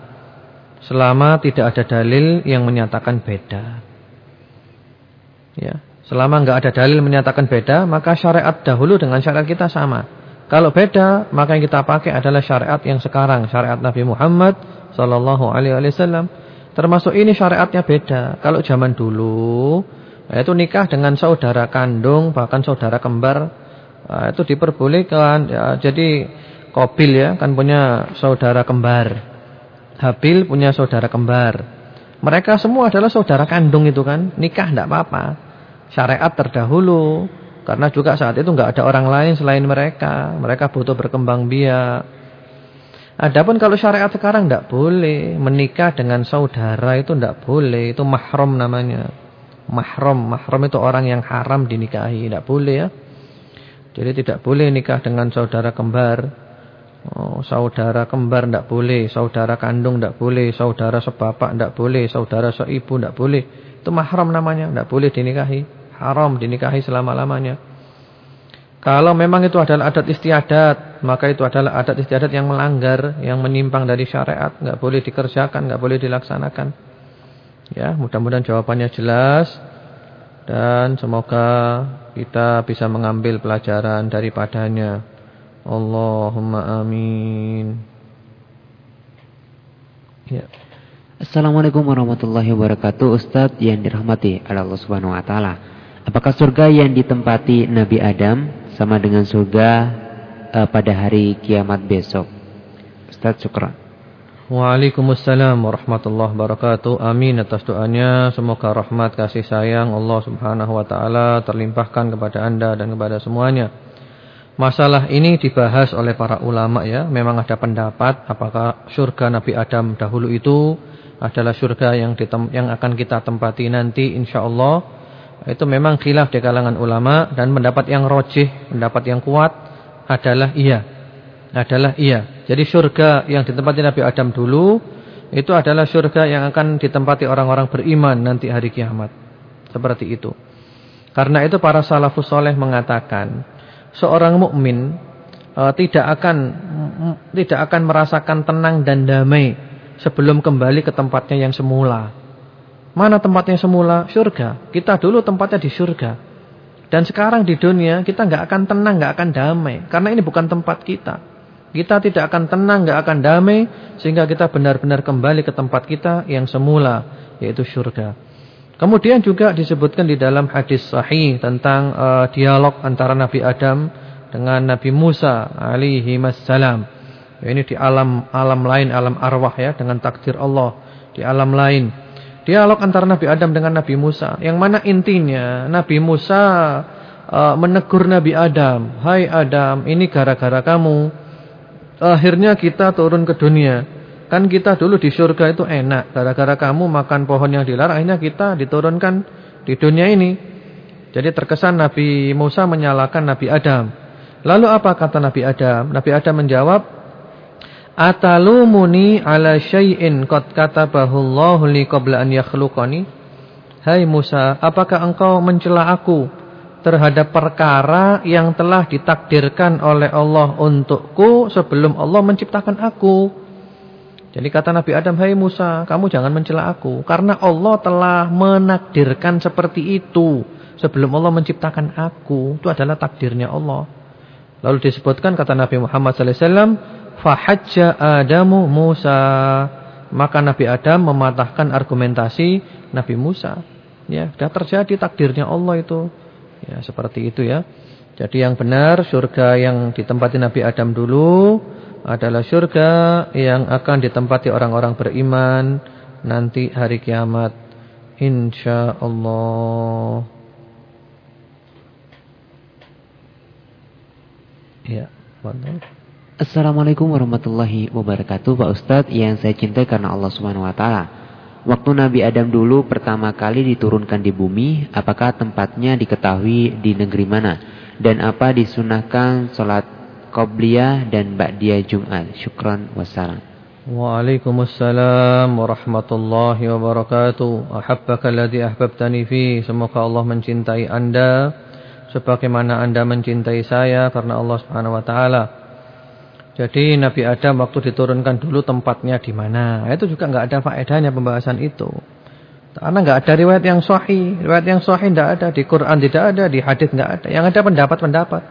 selama tidak ada dalil yang menyatakan beda. Ya. Selama enggak ada dalil menyatakan beda, maka syariat dahulu dengan syariat kita sama. Kalau beda, maka yang kita pakai adalah syariat yang sekarang, syariat Nabi Muhammad sallallahu alaihi wasallam. Termasuk ini syariatnya beda. Kalau zaman dulu, itu nikah dengan saudara kandung, bahkan saudara kembar, itu diperbolehkan. Ya, jadi Kobil ya, kan punya saudara kembar. Habil punya saudara kembar. Mereka semua adalah saudara kandung itu kan, nikah tidak apa-apa syariat terdahulu. Karena juga saat itu nggak ada orang lain selain mereka. Mereka butuh berkembang biak. Adapun kalau syariat sekarang tidak boleh. Menikah dengan saudara itu tidak boleh. Itu mahram namanya. Mahram. Mahram itu orang yang haram dinikahi. Tidak boleh ya. Jadi tidak boleh nikah dengan saudara kembar. Oh, saudara kembar tidak boleh, saudara kandung tidak boleh, saudara sebapak tidak boleh, saudara seibu tidak boleh. Itu mahram namanya, tidak boleh dinikahi haram dinikahi selama-lamanya. Kalau memang itu adalah adat istiadat, maka itu adalah adat istiadat yang melanggar, yang menyimpang dari syariat, nggak boleh dikerjakan, nggak boleh dilaksanakan. Ya, mudah-mudahan jawabannya jelas dan semoga kita bisa mengambil pelajaran daripadanya. Allahumma amin. Ya. Assalamualaikum warahmatullahi wabarakatuh Ustadz yang dirahmati Allah subhanahu wa ta'ala Apakah surga yang ditempati Nabi Adam sama dengan surga uh, pada hari kiamat besok? Ustaz syukran. Waalaikumsalam warahmatullahi wabarakatuh. Amin atas doanya. Semoga rahmat kasih sayang Allah Subhanahu wa taala terlimpahkan kepada Anda dan kepada semuanya. Masalah ini dibahas oleh para ulama ya. Memang ada pendapat apakah surga Nabi Adam dahulu itu adalah surga yang yang akan kita tempati nanti insyaallah itu memang khilaf di kalangan ulama dan pendapat yang rojih, pendapat yang kuat adalah iya. Adalah iya. Jadi surga yang ditempati Nabi Adam dulu itu adalah surga yang akan ditempati orang-orang beriman nanti hari kiamat. Seperti itu. Karena itu para salafus soleh mengatakan seorang mukmin uh, tidak akan tidak akan merasakan tenang dan damai sebelum kembali ke tempatnya yang semula. Mana tempatnya semula? Surga. Kita dulu tempatnya di surga. Dan sekarang di dunia kita nggak akan tenang, nggak akan damai. Karena ini bukan tempat kita. Kita tidak akan tenang, nggak akan damai. Sehingga kita benar-benar kembali ke tempat kita yang semula. Yaitu surga. Kemudian juga disebutkan di dalam hadis sahih tentang uh, dialog antara Nabi Adam dengan Nabi Musa alaihi wassalam. Ini di alam alam lain, alam arwah ya, dengan takdir Allah. Di alam lain. Dialog antara Nabi Adam dengan Nabi Musa. Yang mana intinya Nabi Musa uh, menegur Nabi Adam. Hai Adam, ini gara-gara kamu. Akhirnya kita turun ke dunia. Kan kita dulu di surga itu enak. Gara-gara kamu makan pohon yang dilarang. Akhirnya kita diturunkan di dunia ini. Jadi terkesan Nabi Musa menyalahkan Nabi Adam. Lalu apa kata Nabi Adam? Nabi Adam menjawab, Atalumuni ala syai'in qad katabahu Allah li qabla an yakhluqani? Hai Musa, apakah engkau mencela aku terhadap perkara yang telah ditakdirkan oleh Allah untukku sebelum Allah menciptakan aku? Jadi kata Nabi Adam, "Hai Musa, kamu jangan mencela aku karena Allah telah menakdirkan seperti itu sebelum Allah menciptakan aku. Itu adalah takdirnya Allah." Lalu disebutkan kata Nabi Muhammad sallallahu alaihi wasallam, Fahajja Adamu Musa. Maka Nabi Adam mematahkan argumentasi Nabi Musa. Ya, sudah terjadi takdirnya Allah itu. Ya, seperti itu ya. Jadi yang benar surga yang ditempati Nabi Adam dulu adalah surga yang akan ditempati orang-orang beriman nanti hari kiamat insyaallah. Ya, betul. Assalamualaikum warahmatullahi wabarakatuh Pak Ustadz yang saya cintai karena Allah subhanahu wa ta'ala Waktu Nabi Adam dulu pertama kali diturunkan di bumi Apakah tempatnya diketahui di negeri mana? dan apa disunahkan salat qabliyah dan ba'diyah Jumat. Syukran wassalam. Waalaikumsalam warahmatullahi wabarakatuh. Ahabbaka alladhi ahbabtani fi. Semoga Allah mencintai Anda sebagaimana Anda mencintai saya karena Allah Subhanahu wa taala. Jadi Nabi Adam waktu diturunkan dulu tempatnya di mana. Itu juga enggak ada faedahnya pembahasan itu. Karena nggak ada riwayat yang sahih. Riwayat yang sahih tidak ada. Di Quran tidak ada. Di hadis nggak ada. Yang ada pendapat-pendapat.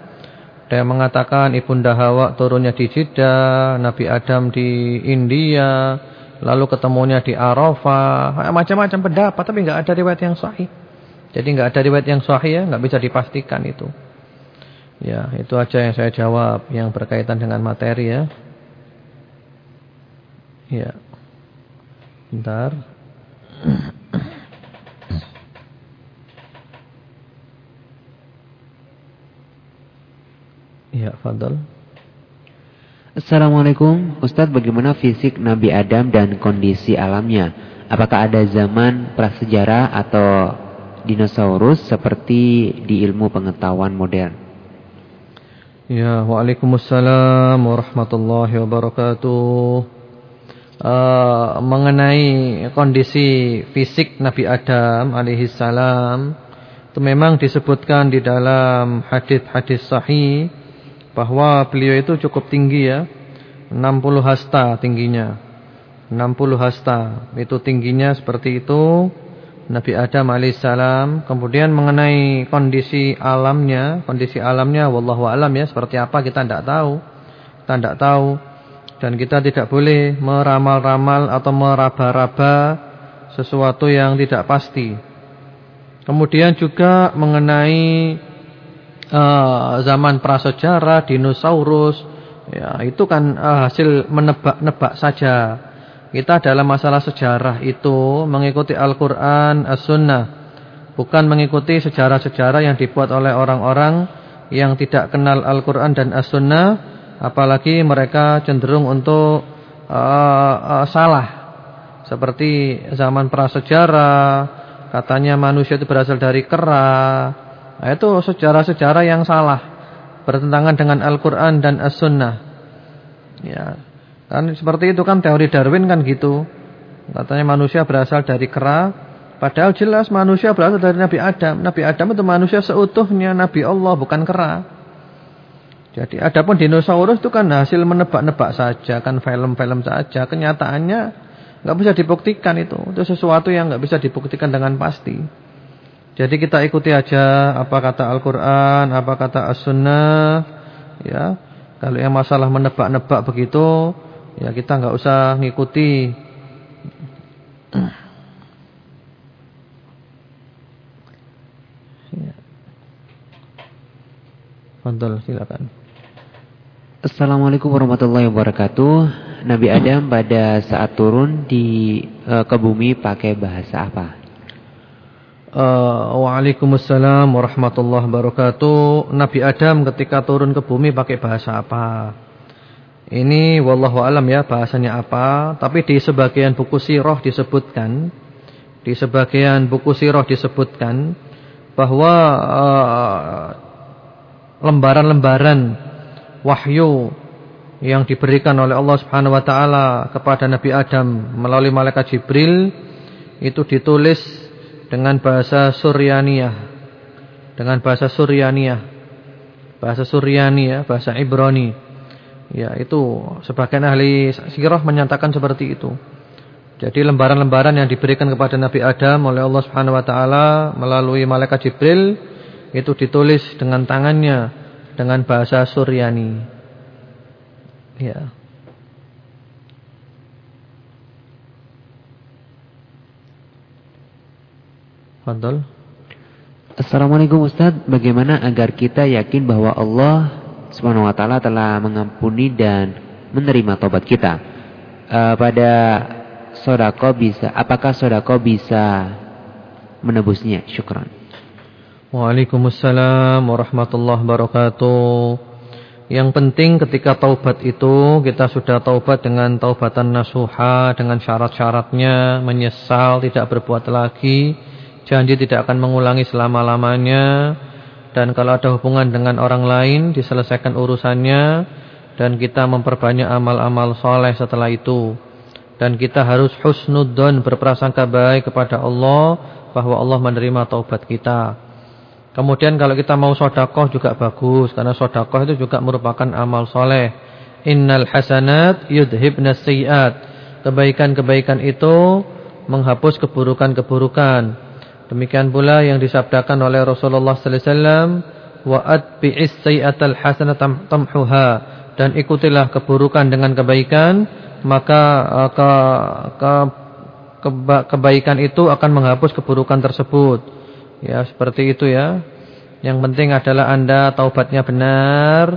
Ada yang mengatakan Ibunda Hawa turunnya di Jeddah. Nabi Adam di India. Lalu ketemunya di Arafah. Macam-macam pendapat. Tapi nggak ada riwayat yang sahih. Jadi nggak ada riwayat yang sahih ya. nggak bisa dipastikan itu. Ya itu aja yang saya jawab. Yang berkaitan dengan materi ya. Ya. Bentar. Ya, Fadal. Assalamualaikum Ustadz bagaimana fisik Nabi Adam dan kondisi alamnya Apakah ada zaman prasejarah atau dinosaurus seperti di ilmu pengetahuan modern Ya, Waalaikumsalam warahmatullahi wabarakatuh. Uh, mengenai kondisi fisik Nabi Adam alaihissalam itu memang disebutkan di dalam hadis-hadis sahih bahwa beliau itu cukup tinggi ya 60 hasta tingginya. 60 hasta itu tingginya seperti itu Nabi Adam alaihissalam kemudian mengenai kondisi alamnya kondisi alamnya wallahu alam ya seperti apa kita tidak tahu kita tidak tahu dan kita tidak boleh meramal-ramal atau meraba-raba sesuatu yang tidak pasti. Kemudian juga mengenai uh, zaman prasejarah, dinosaurus, ya itu kan uh, hasil menebak-nebak saja. Kita dalam masalah sejarah itu mengikuti Al-Quran, As-Sunnah. Bukan mengikuti sejarah-sejarah yang dibuat oleh orang-orang yang tidak kenal Al-Quran dan As-Sunnah apalagi mereka cenderung untuk uh, uh, salah. Seperti zaman prasejarah katanya manusia itu berasal dari kera. Nah, itu sejarah-sejarah yang salah bertentangan dengan Al-Qur'an dan As-Sunnah. Ya kan seperti itu kan teori Darwin kan gitu katanya manusia berasal dari kera Padahal jelas manusia berasal dari Nabi Adam. Nabi Adam itu manusia seutuhnya Nabi Allah bukan kera. Jadi adapun dinosaurus itu kan hasil menebak-nebak saja, kan film-film saja. Kenyataannya nggak bisa dibuktikan itu. Itu sesuatu yang nggak bisa dibuktikan dengan pasti. Jadi kita ikuti aja apa kata Al-Qur'an, apa kata As-Sunnah, ya. Kalau yang masalah menebak-nebak begitu, ya kita nggak usah ngikuti. Ya. silakan. Assalamualaikum warahmatullahi wabarakatuh. Nabi Adam pada saat turun di uh, ke bumi pakai bahasa apa? Uh, Waalaikumsalam warahmatullahi wabarakatuh. Nabi Adam ketika turun ke bumi pakai bahasa apa? Ini wallahu alam ya bahasanya apa, tapi di sebagian buku sirah disebutkan, di sebagian buku sirah disebutkan bahwa uh, lembaran-lembaran uh, wahyu yang diberikan oleh Allah Subhanahu wa taala kepada Nabi Adam melalui malaikat Jibril itu ditulis dengan bahasa Suryaniyah. Dengan bahasa Suryaniyah. Bahasa Suryani ya, bahasa Ibrani. Ya, itu sebagian ahli sirah menyatakan seperti itu. Jadi lembaran-lembaran yang diberikan kepada Nabi Adam oleh Allah Subhanahu wa taala melalui malaikat Jibril itu ditulis dengan tangannya dengan bahasa Suryani. Ya. Fadol. Assalamualaikum Ustaz, bagaimana agar kita yakin bahwa Allah Subhanahu wa taala telah mengampuni dan menerima tobat kita? Uh, pada sodako bisa, apakah sodako bisa menebusnya? Syukran. Waalaikumsalam warahmatullahi wabarakatuh. Yang penting ketika taubat itu kita sudah taubat dengan taubatan nasuha dengan syarat-syaratnya, menyesal, tidak berbuat lagi, janji tidak akan mengulangi selama-lamanya dan kalau ada hubungan dengan orang lain diselesaikan urusannya dan kita memperbanyak amal-amal soleh setelah itu. Dan kita harus husnudzon berprasangka baik kepada Allah bahwa Allah menerima taubat kita. Kemudian kalau kita mau sodakoh juga bagus. Karena sodakoh itu juga merupakan amal soleh. Innal hasanat yudhibna sayyat. Kebaikan-kebaikan itu menghapus keburukan-keburukan. Demikian pula yang disabdakan oleh Rasulullah sallallahu alaihi wasallam, wa hasanata tamhuha dan ikutilah keburukan dengan kebaikan, maka uh, ke, ke, keba, kebaikan itu akan menghapus keburukan tersebut. Ya, seperti itu ya. Yang penting adalah Anda taubatnya benar,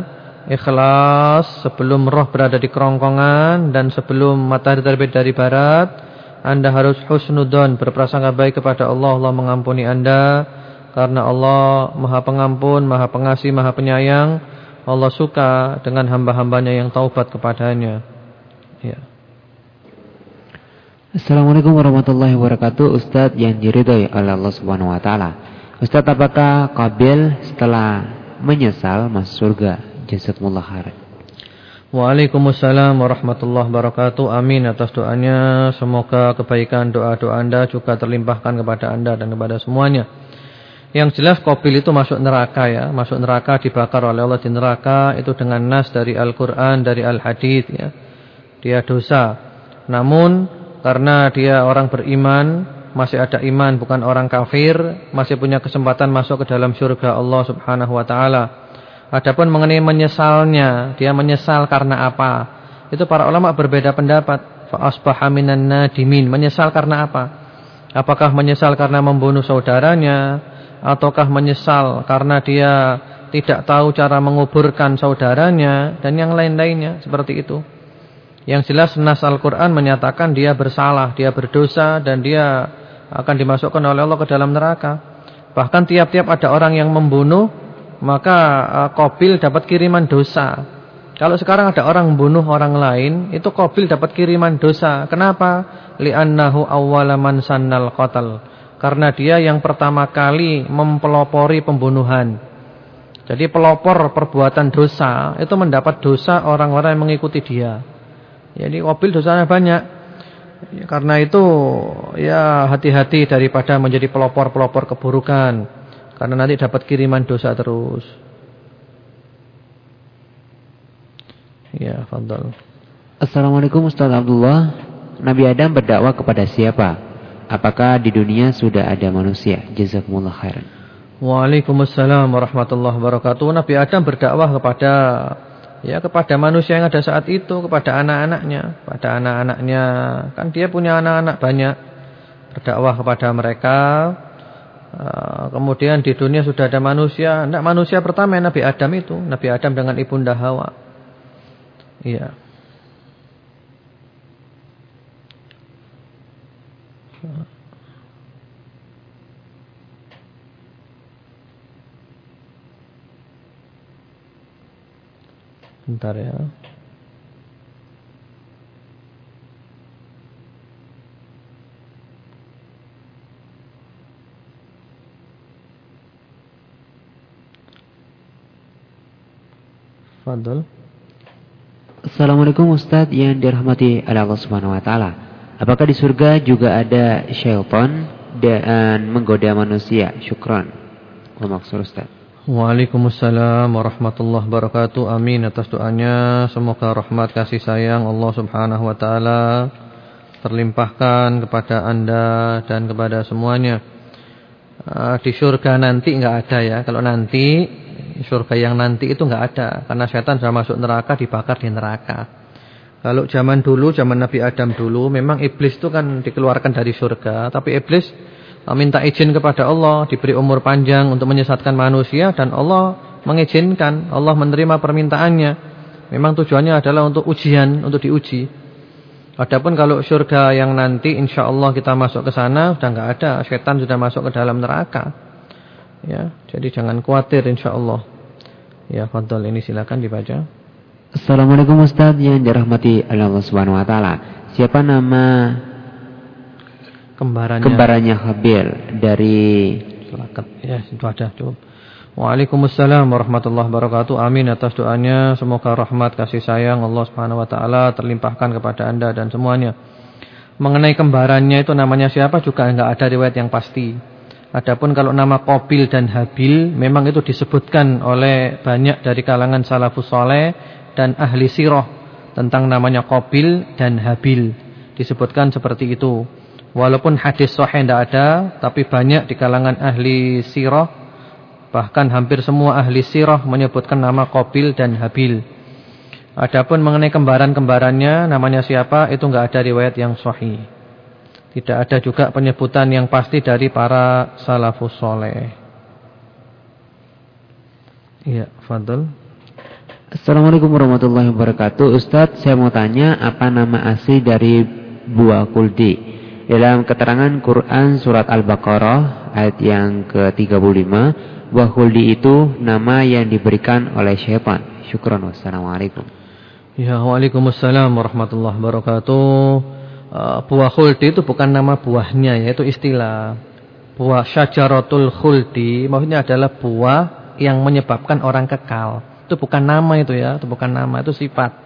ikhlas sebelum roh berada di kerongkongan dan sebelum matahari terbit dari barat. Anda harus husnudon, berprasangka baik kepada Allah. Allah mengampuni Anda karena Allah Maha Pengampun, Maha Pengasih, Maha Penyayang. Allah suka dengan hamba-hambanya yang taubat kepadanya. Ya. Assalamualaikum warahmatullahi wabarakatuh Ustadz yang diridhoi oleh Allah subhanahu wa ta'ala Ustadz apakah Qabil setelah menyesal masuk surga Jazakumullah khair Waalaikumsalam warahmatullahi wabarakatuh. Amin atas doanya. Semoga kebaikan doa-doa anda juga terlimpahkan kepada anda dan kepada semuanya. Yang jelas Qabil itu masuk neraka ya. Masuk neraka dibakar oleh Allah di neraka. Itu dengan nas dari Al-Quran, dari Al-Hadith ya. Dia dosa. Namun karena dia orang beriman, masih ada iman bukan orang kafir, masih punya kesempatan masuk ke dalam surga Allah Subhanahu wa taala. Adapun mengenai menyesalnya, dia menyesal karena apa? Itu para ulama berbeda pendapat. Fa nadimin, menyesal karena apa? Apakah menyesal karena membunuh saudaranya ataukah menyesal karena dia tidak tahu cara menguburkan saudaranya dan yang lain-lainnya seperti itu. Yang jelas nas Al-Quran menyatakan dia bersalah, dia berdosa dan dia akan dimasukkan oleh Allah ke dalam neraka. Bahkan tiap-tiap ada orang yang membunuh, maka uh, Qabil dapat kiriman dosa. Kalau sekarang ada orang membunuh orang lain, itu Qabil dapat kiriman dosa. Kenapa? Li'annahu awwala man sannal qatal. Karena dia yang pertama kali mempelopori pembunuhan. Jadi pelopor perbuatan dosa itu mendapat dosa orang-orang yang mengikuti dia. Jadi mobil dosanya banyak. Ya, karena itu ya hati-hati daripada menjadi pelopor-pelopor keburukan. Karena nanti dapat kiriman dosa terus. Ya, fadal. Assalamualaikum Ustaz Abdullah. Nabi Adam berdakwah kepada siapa? Apakah di dunia sudah ada manusia? Jazakumullah khairan. Waalaikumsalam warahmatullahi wabarakatuh. Nabi Adam berdakwah kepada ya kepada manusia yang ada saat itu, kepada anak-anaknya, pada anak-anaknya. Kan dia punya anak-anak banyak. Berdakwah kepada mereka. Eh, kemudian di dunia sudah ada manusia. Anak manusia pertama Nabi Adam itu, Nabi Adam dengan ibunda Hawa. Iya. Bentar ya. Fadol. Assalamualaikum Ustaz yang dirahmati oleh Allah Subhanahu wa taala. Apakah di surga juga ada syaitan dan menggoda manusia? Syukran. Wa maksud Ustaz. Waalaikumsalam warahmatullahi wabarakatuh. Amin atas doanya. Semoga rahmat kasih sayang Allah Subhanahu wa taala terlimpahkan kepada Anda dan kepada semuanya. Ah, di surga nanti enggak ada ya. Kalau nanti surga yang nanti itu enggak ada karena setan sudah masuk neraka dibakar di neraka. Kalau zaman dulu, zaman Nabi Adam dulu memang iblis itu kan dikeluarkan dari surga, tapi iblis minta izin kepada Allah, diberi umur panjang untuk menyesatkan manusia dan Allah mengizinkan, Allah menerima permintaannya. Memang tujuannya adalah untuk ujian, untuk diuji. Adapun kalau surga yang nanti insya Allah kita masuk ke sana sudah enggak ada, setan sudah masuk ke dalam neraka. Ya, jadi jangan khawatir insya Allah. Ya, fadhol ini silakan dibaca. Assalamualaikum Ustaz yang dirahmati Allah Subhanahu wa taala. Siapa nama kembarannya kembarannya Habil dari Selakat. Ya, itu ada cukup. Waalaikumsalam warahmatullahi wabarakatuh. Amin atas doanya. Semoga rahmat kasih sayang Allah Subhanahu wa taala terlimpahkan kepada Anda dan semuanya. Mengenai kembarannya itu namanya siapa juga enggak ada riwayat yang pasti. Adapun kalau nama Qabil dan Habil memang itu disebutkan oleh banyak dari kalangan salafus saleh dan ahli sirah tentang namanya Qabil dan Habil. Disebutkan seperti itu. Walaupun hadis sahih tidak ada, tapi banyak di kalangan ahli sirah, bahkan hampir semua ahli sirah menyebutkan nama Qabil dan Habil. Adapun mengenai kembaran-kembarannya, namanya siapa, itu enggak ada riwayat yang sahih. Tidak ada juga penyebutan yang pasti dari para salafus soleh. Iya, Fadl. Assalamualaikum warahmatullahi wabarakatuh. Ustadz, saya mau tanya apa nama asli dari buah kuldi? Dalam keterangan Quran surat Al-Baqarah ayat yang ke-35, buah khuldi itu nama yang diberikan oleh syaitan. Syukran wassalamualaikum. Ya, waalaikumsalam warahmatullahi wabarakatuh. Uh, buah khuldi itu bukan nama buahnya, yaitu istilah. Buah syajaratul khuldi maksudnya adalah buah yang menyebabkan orang kekal. Itu bukan nama itu ya, itu bukan nama, itu sifat.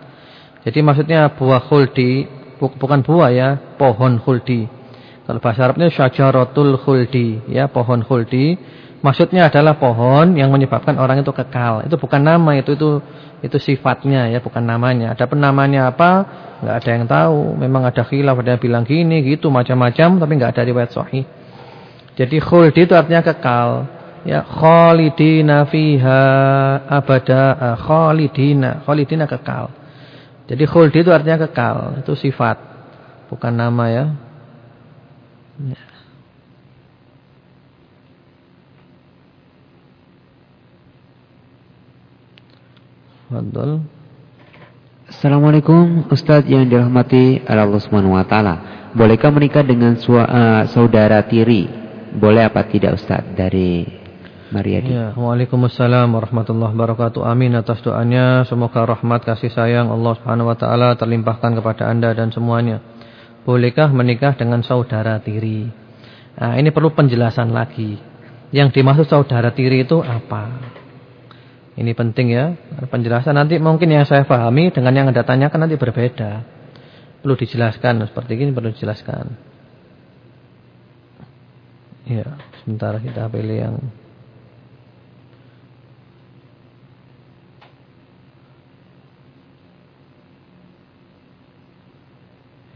Jadi maksudnya buah khuldi bukan buah ya, pohon khuldi. Kalau bahasa Arabnya syajaratul khuldi, ya, pohon khuldi. Maksudnya adalah pohon yang menyebabkan orang itu kekal. Itu bukan nama, itu itu itu sifatnya ya, bukan namanya. Ada penamanya apa? Enggak ada yang tahu. Memang ada khilaf, ada yang bilang gini, gitu, macam-macam, tapi enggak ada riwayat sahih. Jadi khuldi itu artinya kekal. Ya, khalidina fiha abada, khalidina, khalidina kekal. Jadi khuldi itu artinya kekal, itu sifat, bukan nama ya. Ya. Assalamualaikum Ustadz yang dirahmati Allah Subhanahu wa taala. Bolehkah menikah dengan uh, saudara tiri? Boleh apa tidak Ustadz dari Mariadi? Ya, Waalaikumsalam warahmatullahi wabarakatuh. Amin atas doanya. Semoga rahmat kasih sayang Allah Subhanahu wa taala terlimpahkan kepada Anda dan semuanya. Bolehkah menikah dengan saudara tiri? Nah, ini perlu penjelasan lagi. Yang dimaksud saudara tiri itu apa? Ini penting ya. Penjelasan nanti mungkin yang saya pahami dengan yang Anda tanyakan nanti berbeda. Perlu dijelaskan seperti ini perlu dijelaskan. Ya, sementara kita pilih yang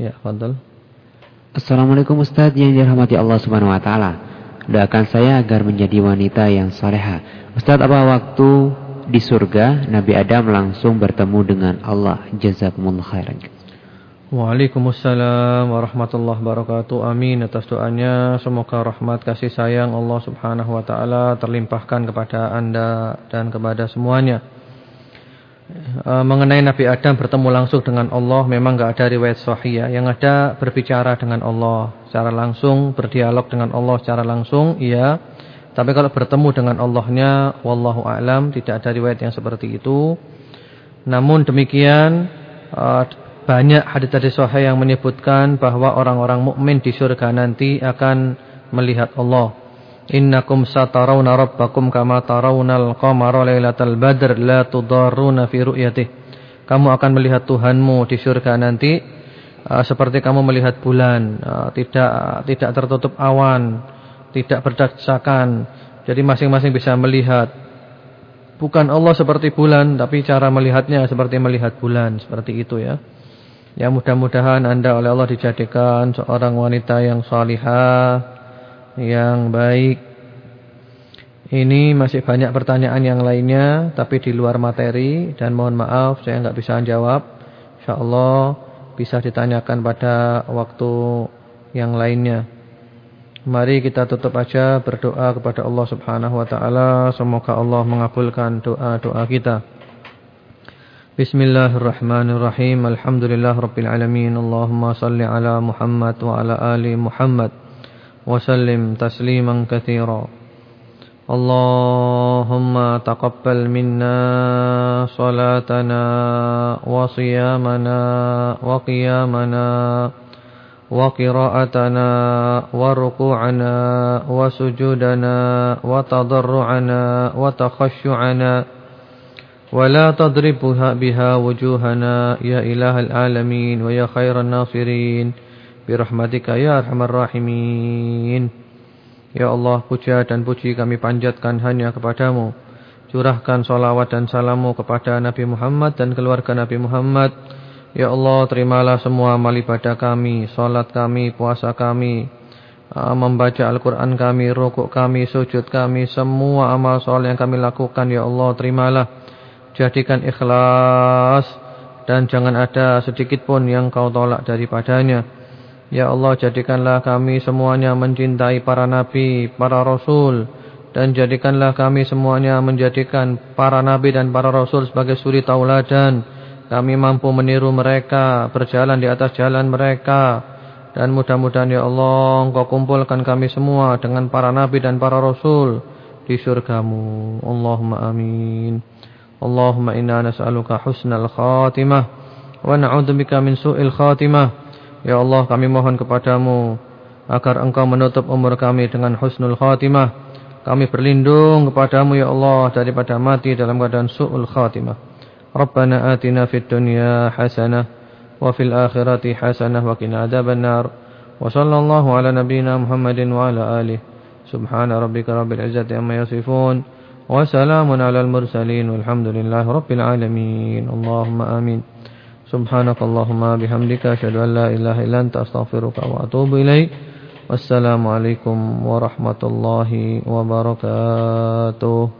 Ya, fadal. Assalamualaikum Ustaz yang dirahmati Allah Subhanahu wa taala. Doakan saya agar menjadi wanita yang soleha. Ustaz, apa waktu di surga Nabi Adam langsung bertemu dengan Allah? Jazakumullah khairan. Waalaikumsalam warahmatullahi wabarakatuh. Amin atas doanya. Semoga rahmat kasih sayang Allah Subhanahu wa taala terlimpahkan kepada Anda dan kepada semuanya. Eh, mengenai Nabi Adam bertemu langsung dengan Allah memang enggak ada riwayat sahih ya. Yang ada berbicara dengan Allah secara langsung, berdialog dengan Allah secara langsung, iya. Tapi kalau bertemu dengan Allahnya wallahu a'lam tidak ada riwayat yang seperti itu. Namun demikian eh, banyak hadis-hadis sahih yang menyebutkan bahwa orang-orang mukmin di surga nanti akan melihat Allah. Innakum satarawna rabbakum kama tarawnal qamara lailatal badr la tudarruna fi ru'yatih. Kamu akan melihat Tuhanmu di surga nanti uh, seperti kamu melihat bulan, uh, tidak tidak tertutup awan, tidak berdesakan. Jadi masing-masing bisa melihat. Bukan Allah seperti bulan, tapi cara melihatnya seperti melihat bulan, seperti itu ya. Ya mudah-mudahan Anda oleh Allah dijadikan seorang wanita yang salihah yang baik. Ini masih banyak pertanyaan yang lainnya tapi di luar materi dan mohon maaf saya nggak bisa jawab. Insyaallah bisa ditanyakan pada waktu yang lainnya. Mari kita tutup aja berdoa kepada Allah Subhanahu wa taala, semoga Allah mengabulkan doa-doa kita. Bismillahirrahmanirrahim. Alhamdulillahirabbil alamin. Allahumma shalli ala Muhammad wa ala ali Muhammad wa sallim tasliman katsira. Allahumma taqabbal minna salatana wa siyamana wa qiyamana وقراءتنا وركوعنا وسجودنا وتضرعنا وتخشعنا ولا تضرب بها وجوهنا يا إله العالمين ويا خير الناصرين برحمتك يا أرحم الراحمين Ya Allah, puja dan puji kami panjatkan hanya kepadamu. Curahkan salawat dan salamu kepada Nabi Muhammad dan keluarga Nabi Muhammad Ya Allah terimalah semua amal ibadah kami, salat kami, puasa kami, ah, membaca Al-Quran kami, rukuk kami, sujud kami, semua amal soleh yang kami lakukan, Ya Allah terimalah. Jadikan ikhlas dan jangan ada sedikit pun yang kau tolak daripadanya. Ya Allah jadikanlah kami semuanya mencintai para nabi, para rasul. Dan jadikanlah kami semuanya menjadikan para nabi dan para rasul sebagai suri tauladan. Kami mampu meniru mereka, berjalan di atas jalan mereka. Dan mudah-mudahan ya Allah, Engkau kumpulkan kami semua dengan para nabi dan para rasul di surgamu. Allahumma amin. Allahumma inna nas'aluka husnal khatimah. Wa na'udzubika min su'il khatimah. Ya Allah, kami mohon kepadamu agar engkau menutup umur kami dengan husnul khatimah. Kami berlindung kepadamu ya Allah daripada mati dalam keadaan su'ul khatimah. ربنا آتنا في الدنيا حسنة وفي الآخرة حسنة وقنا عذاب النار. وصلى الله على نبينا محمد وعلى آله. سبحان ربك رب العزة عما يصفون. وسلام على المرسلين والحمد لله رب العالمين. اللهم آمين. سبحانك اللهم بحمدك أشهد أن لا إله إلا أنت أستغفرك وأتوب إليك. والسلام عليكم ورحمة الله وبركاته.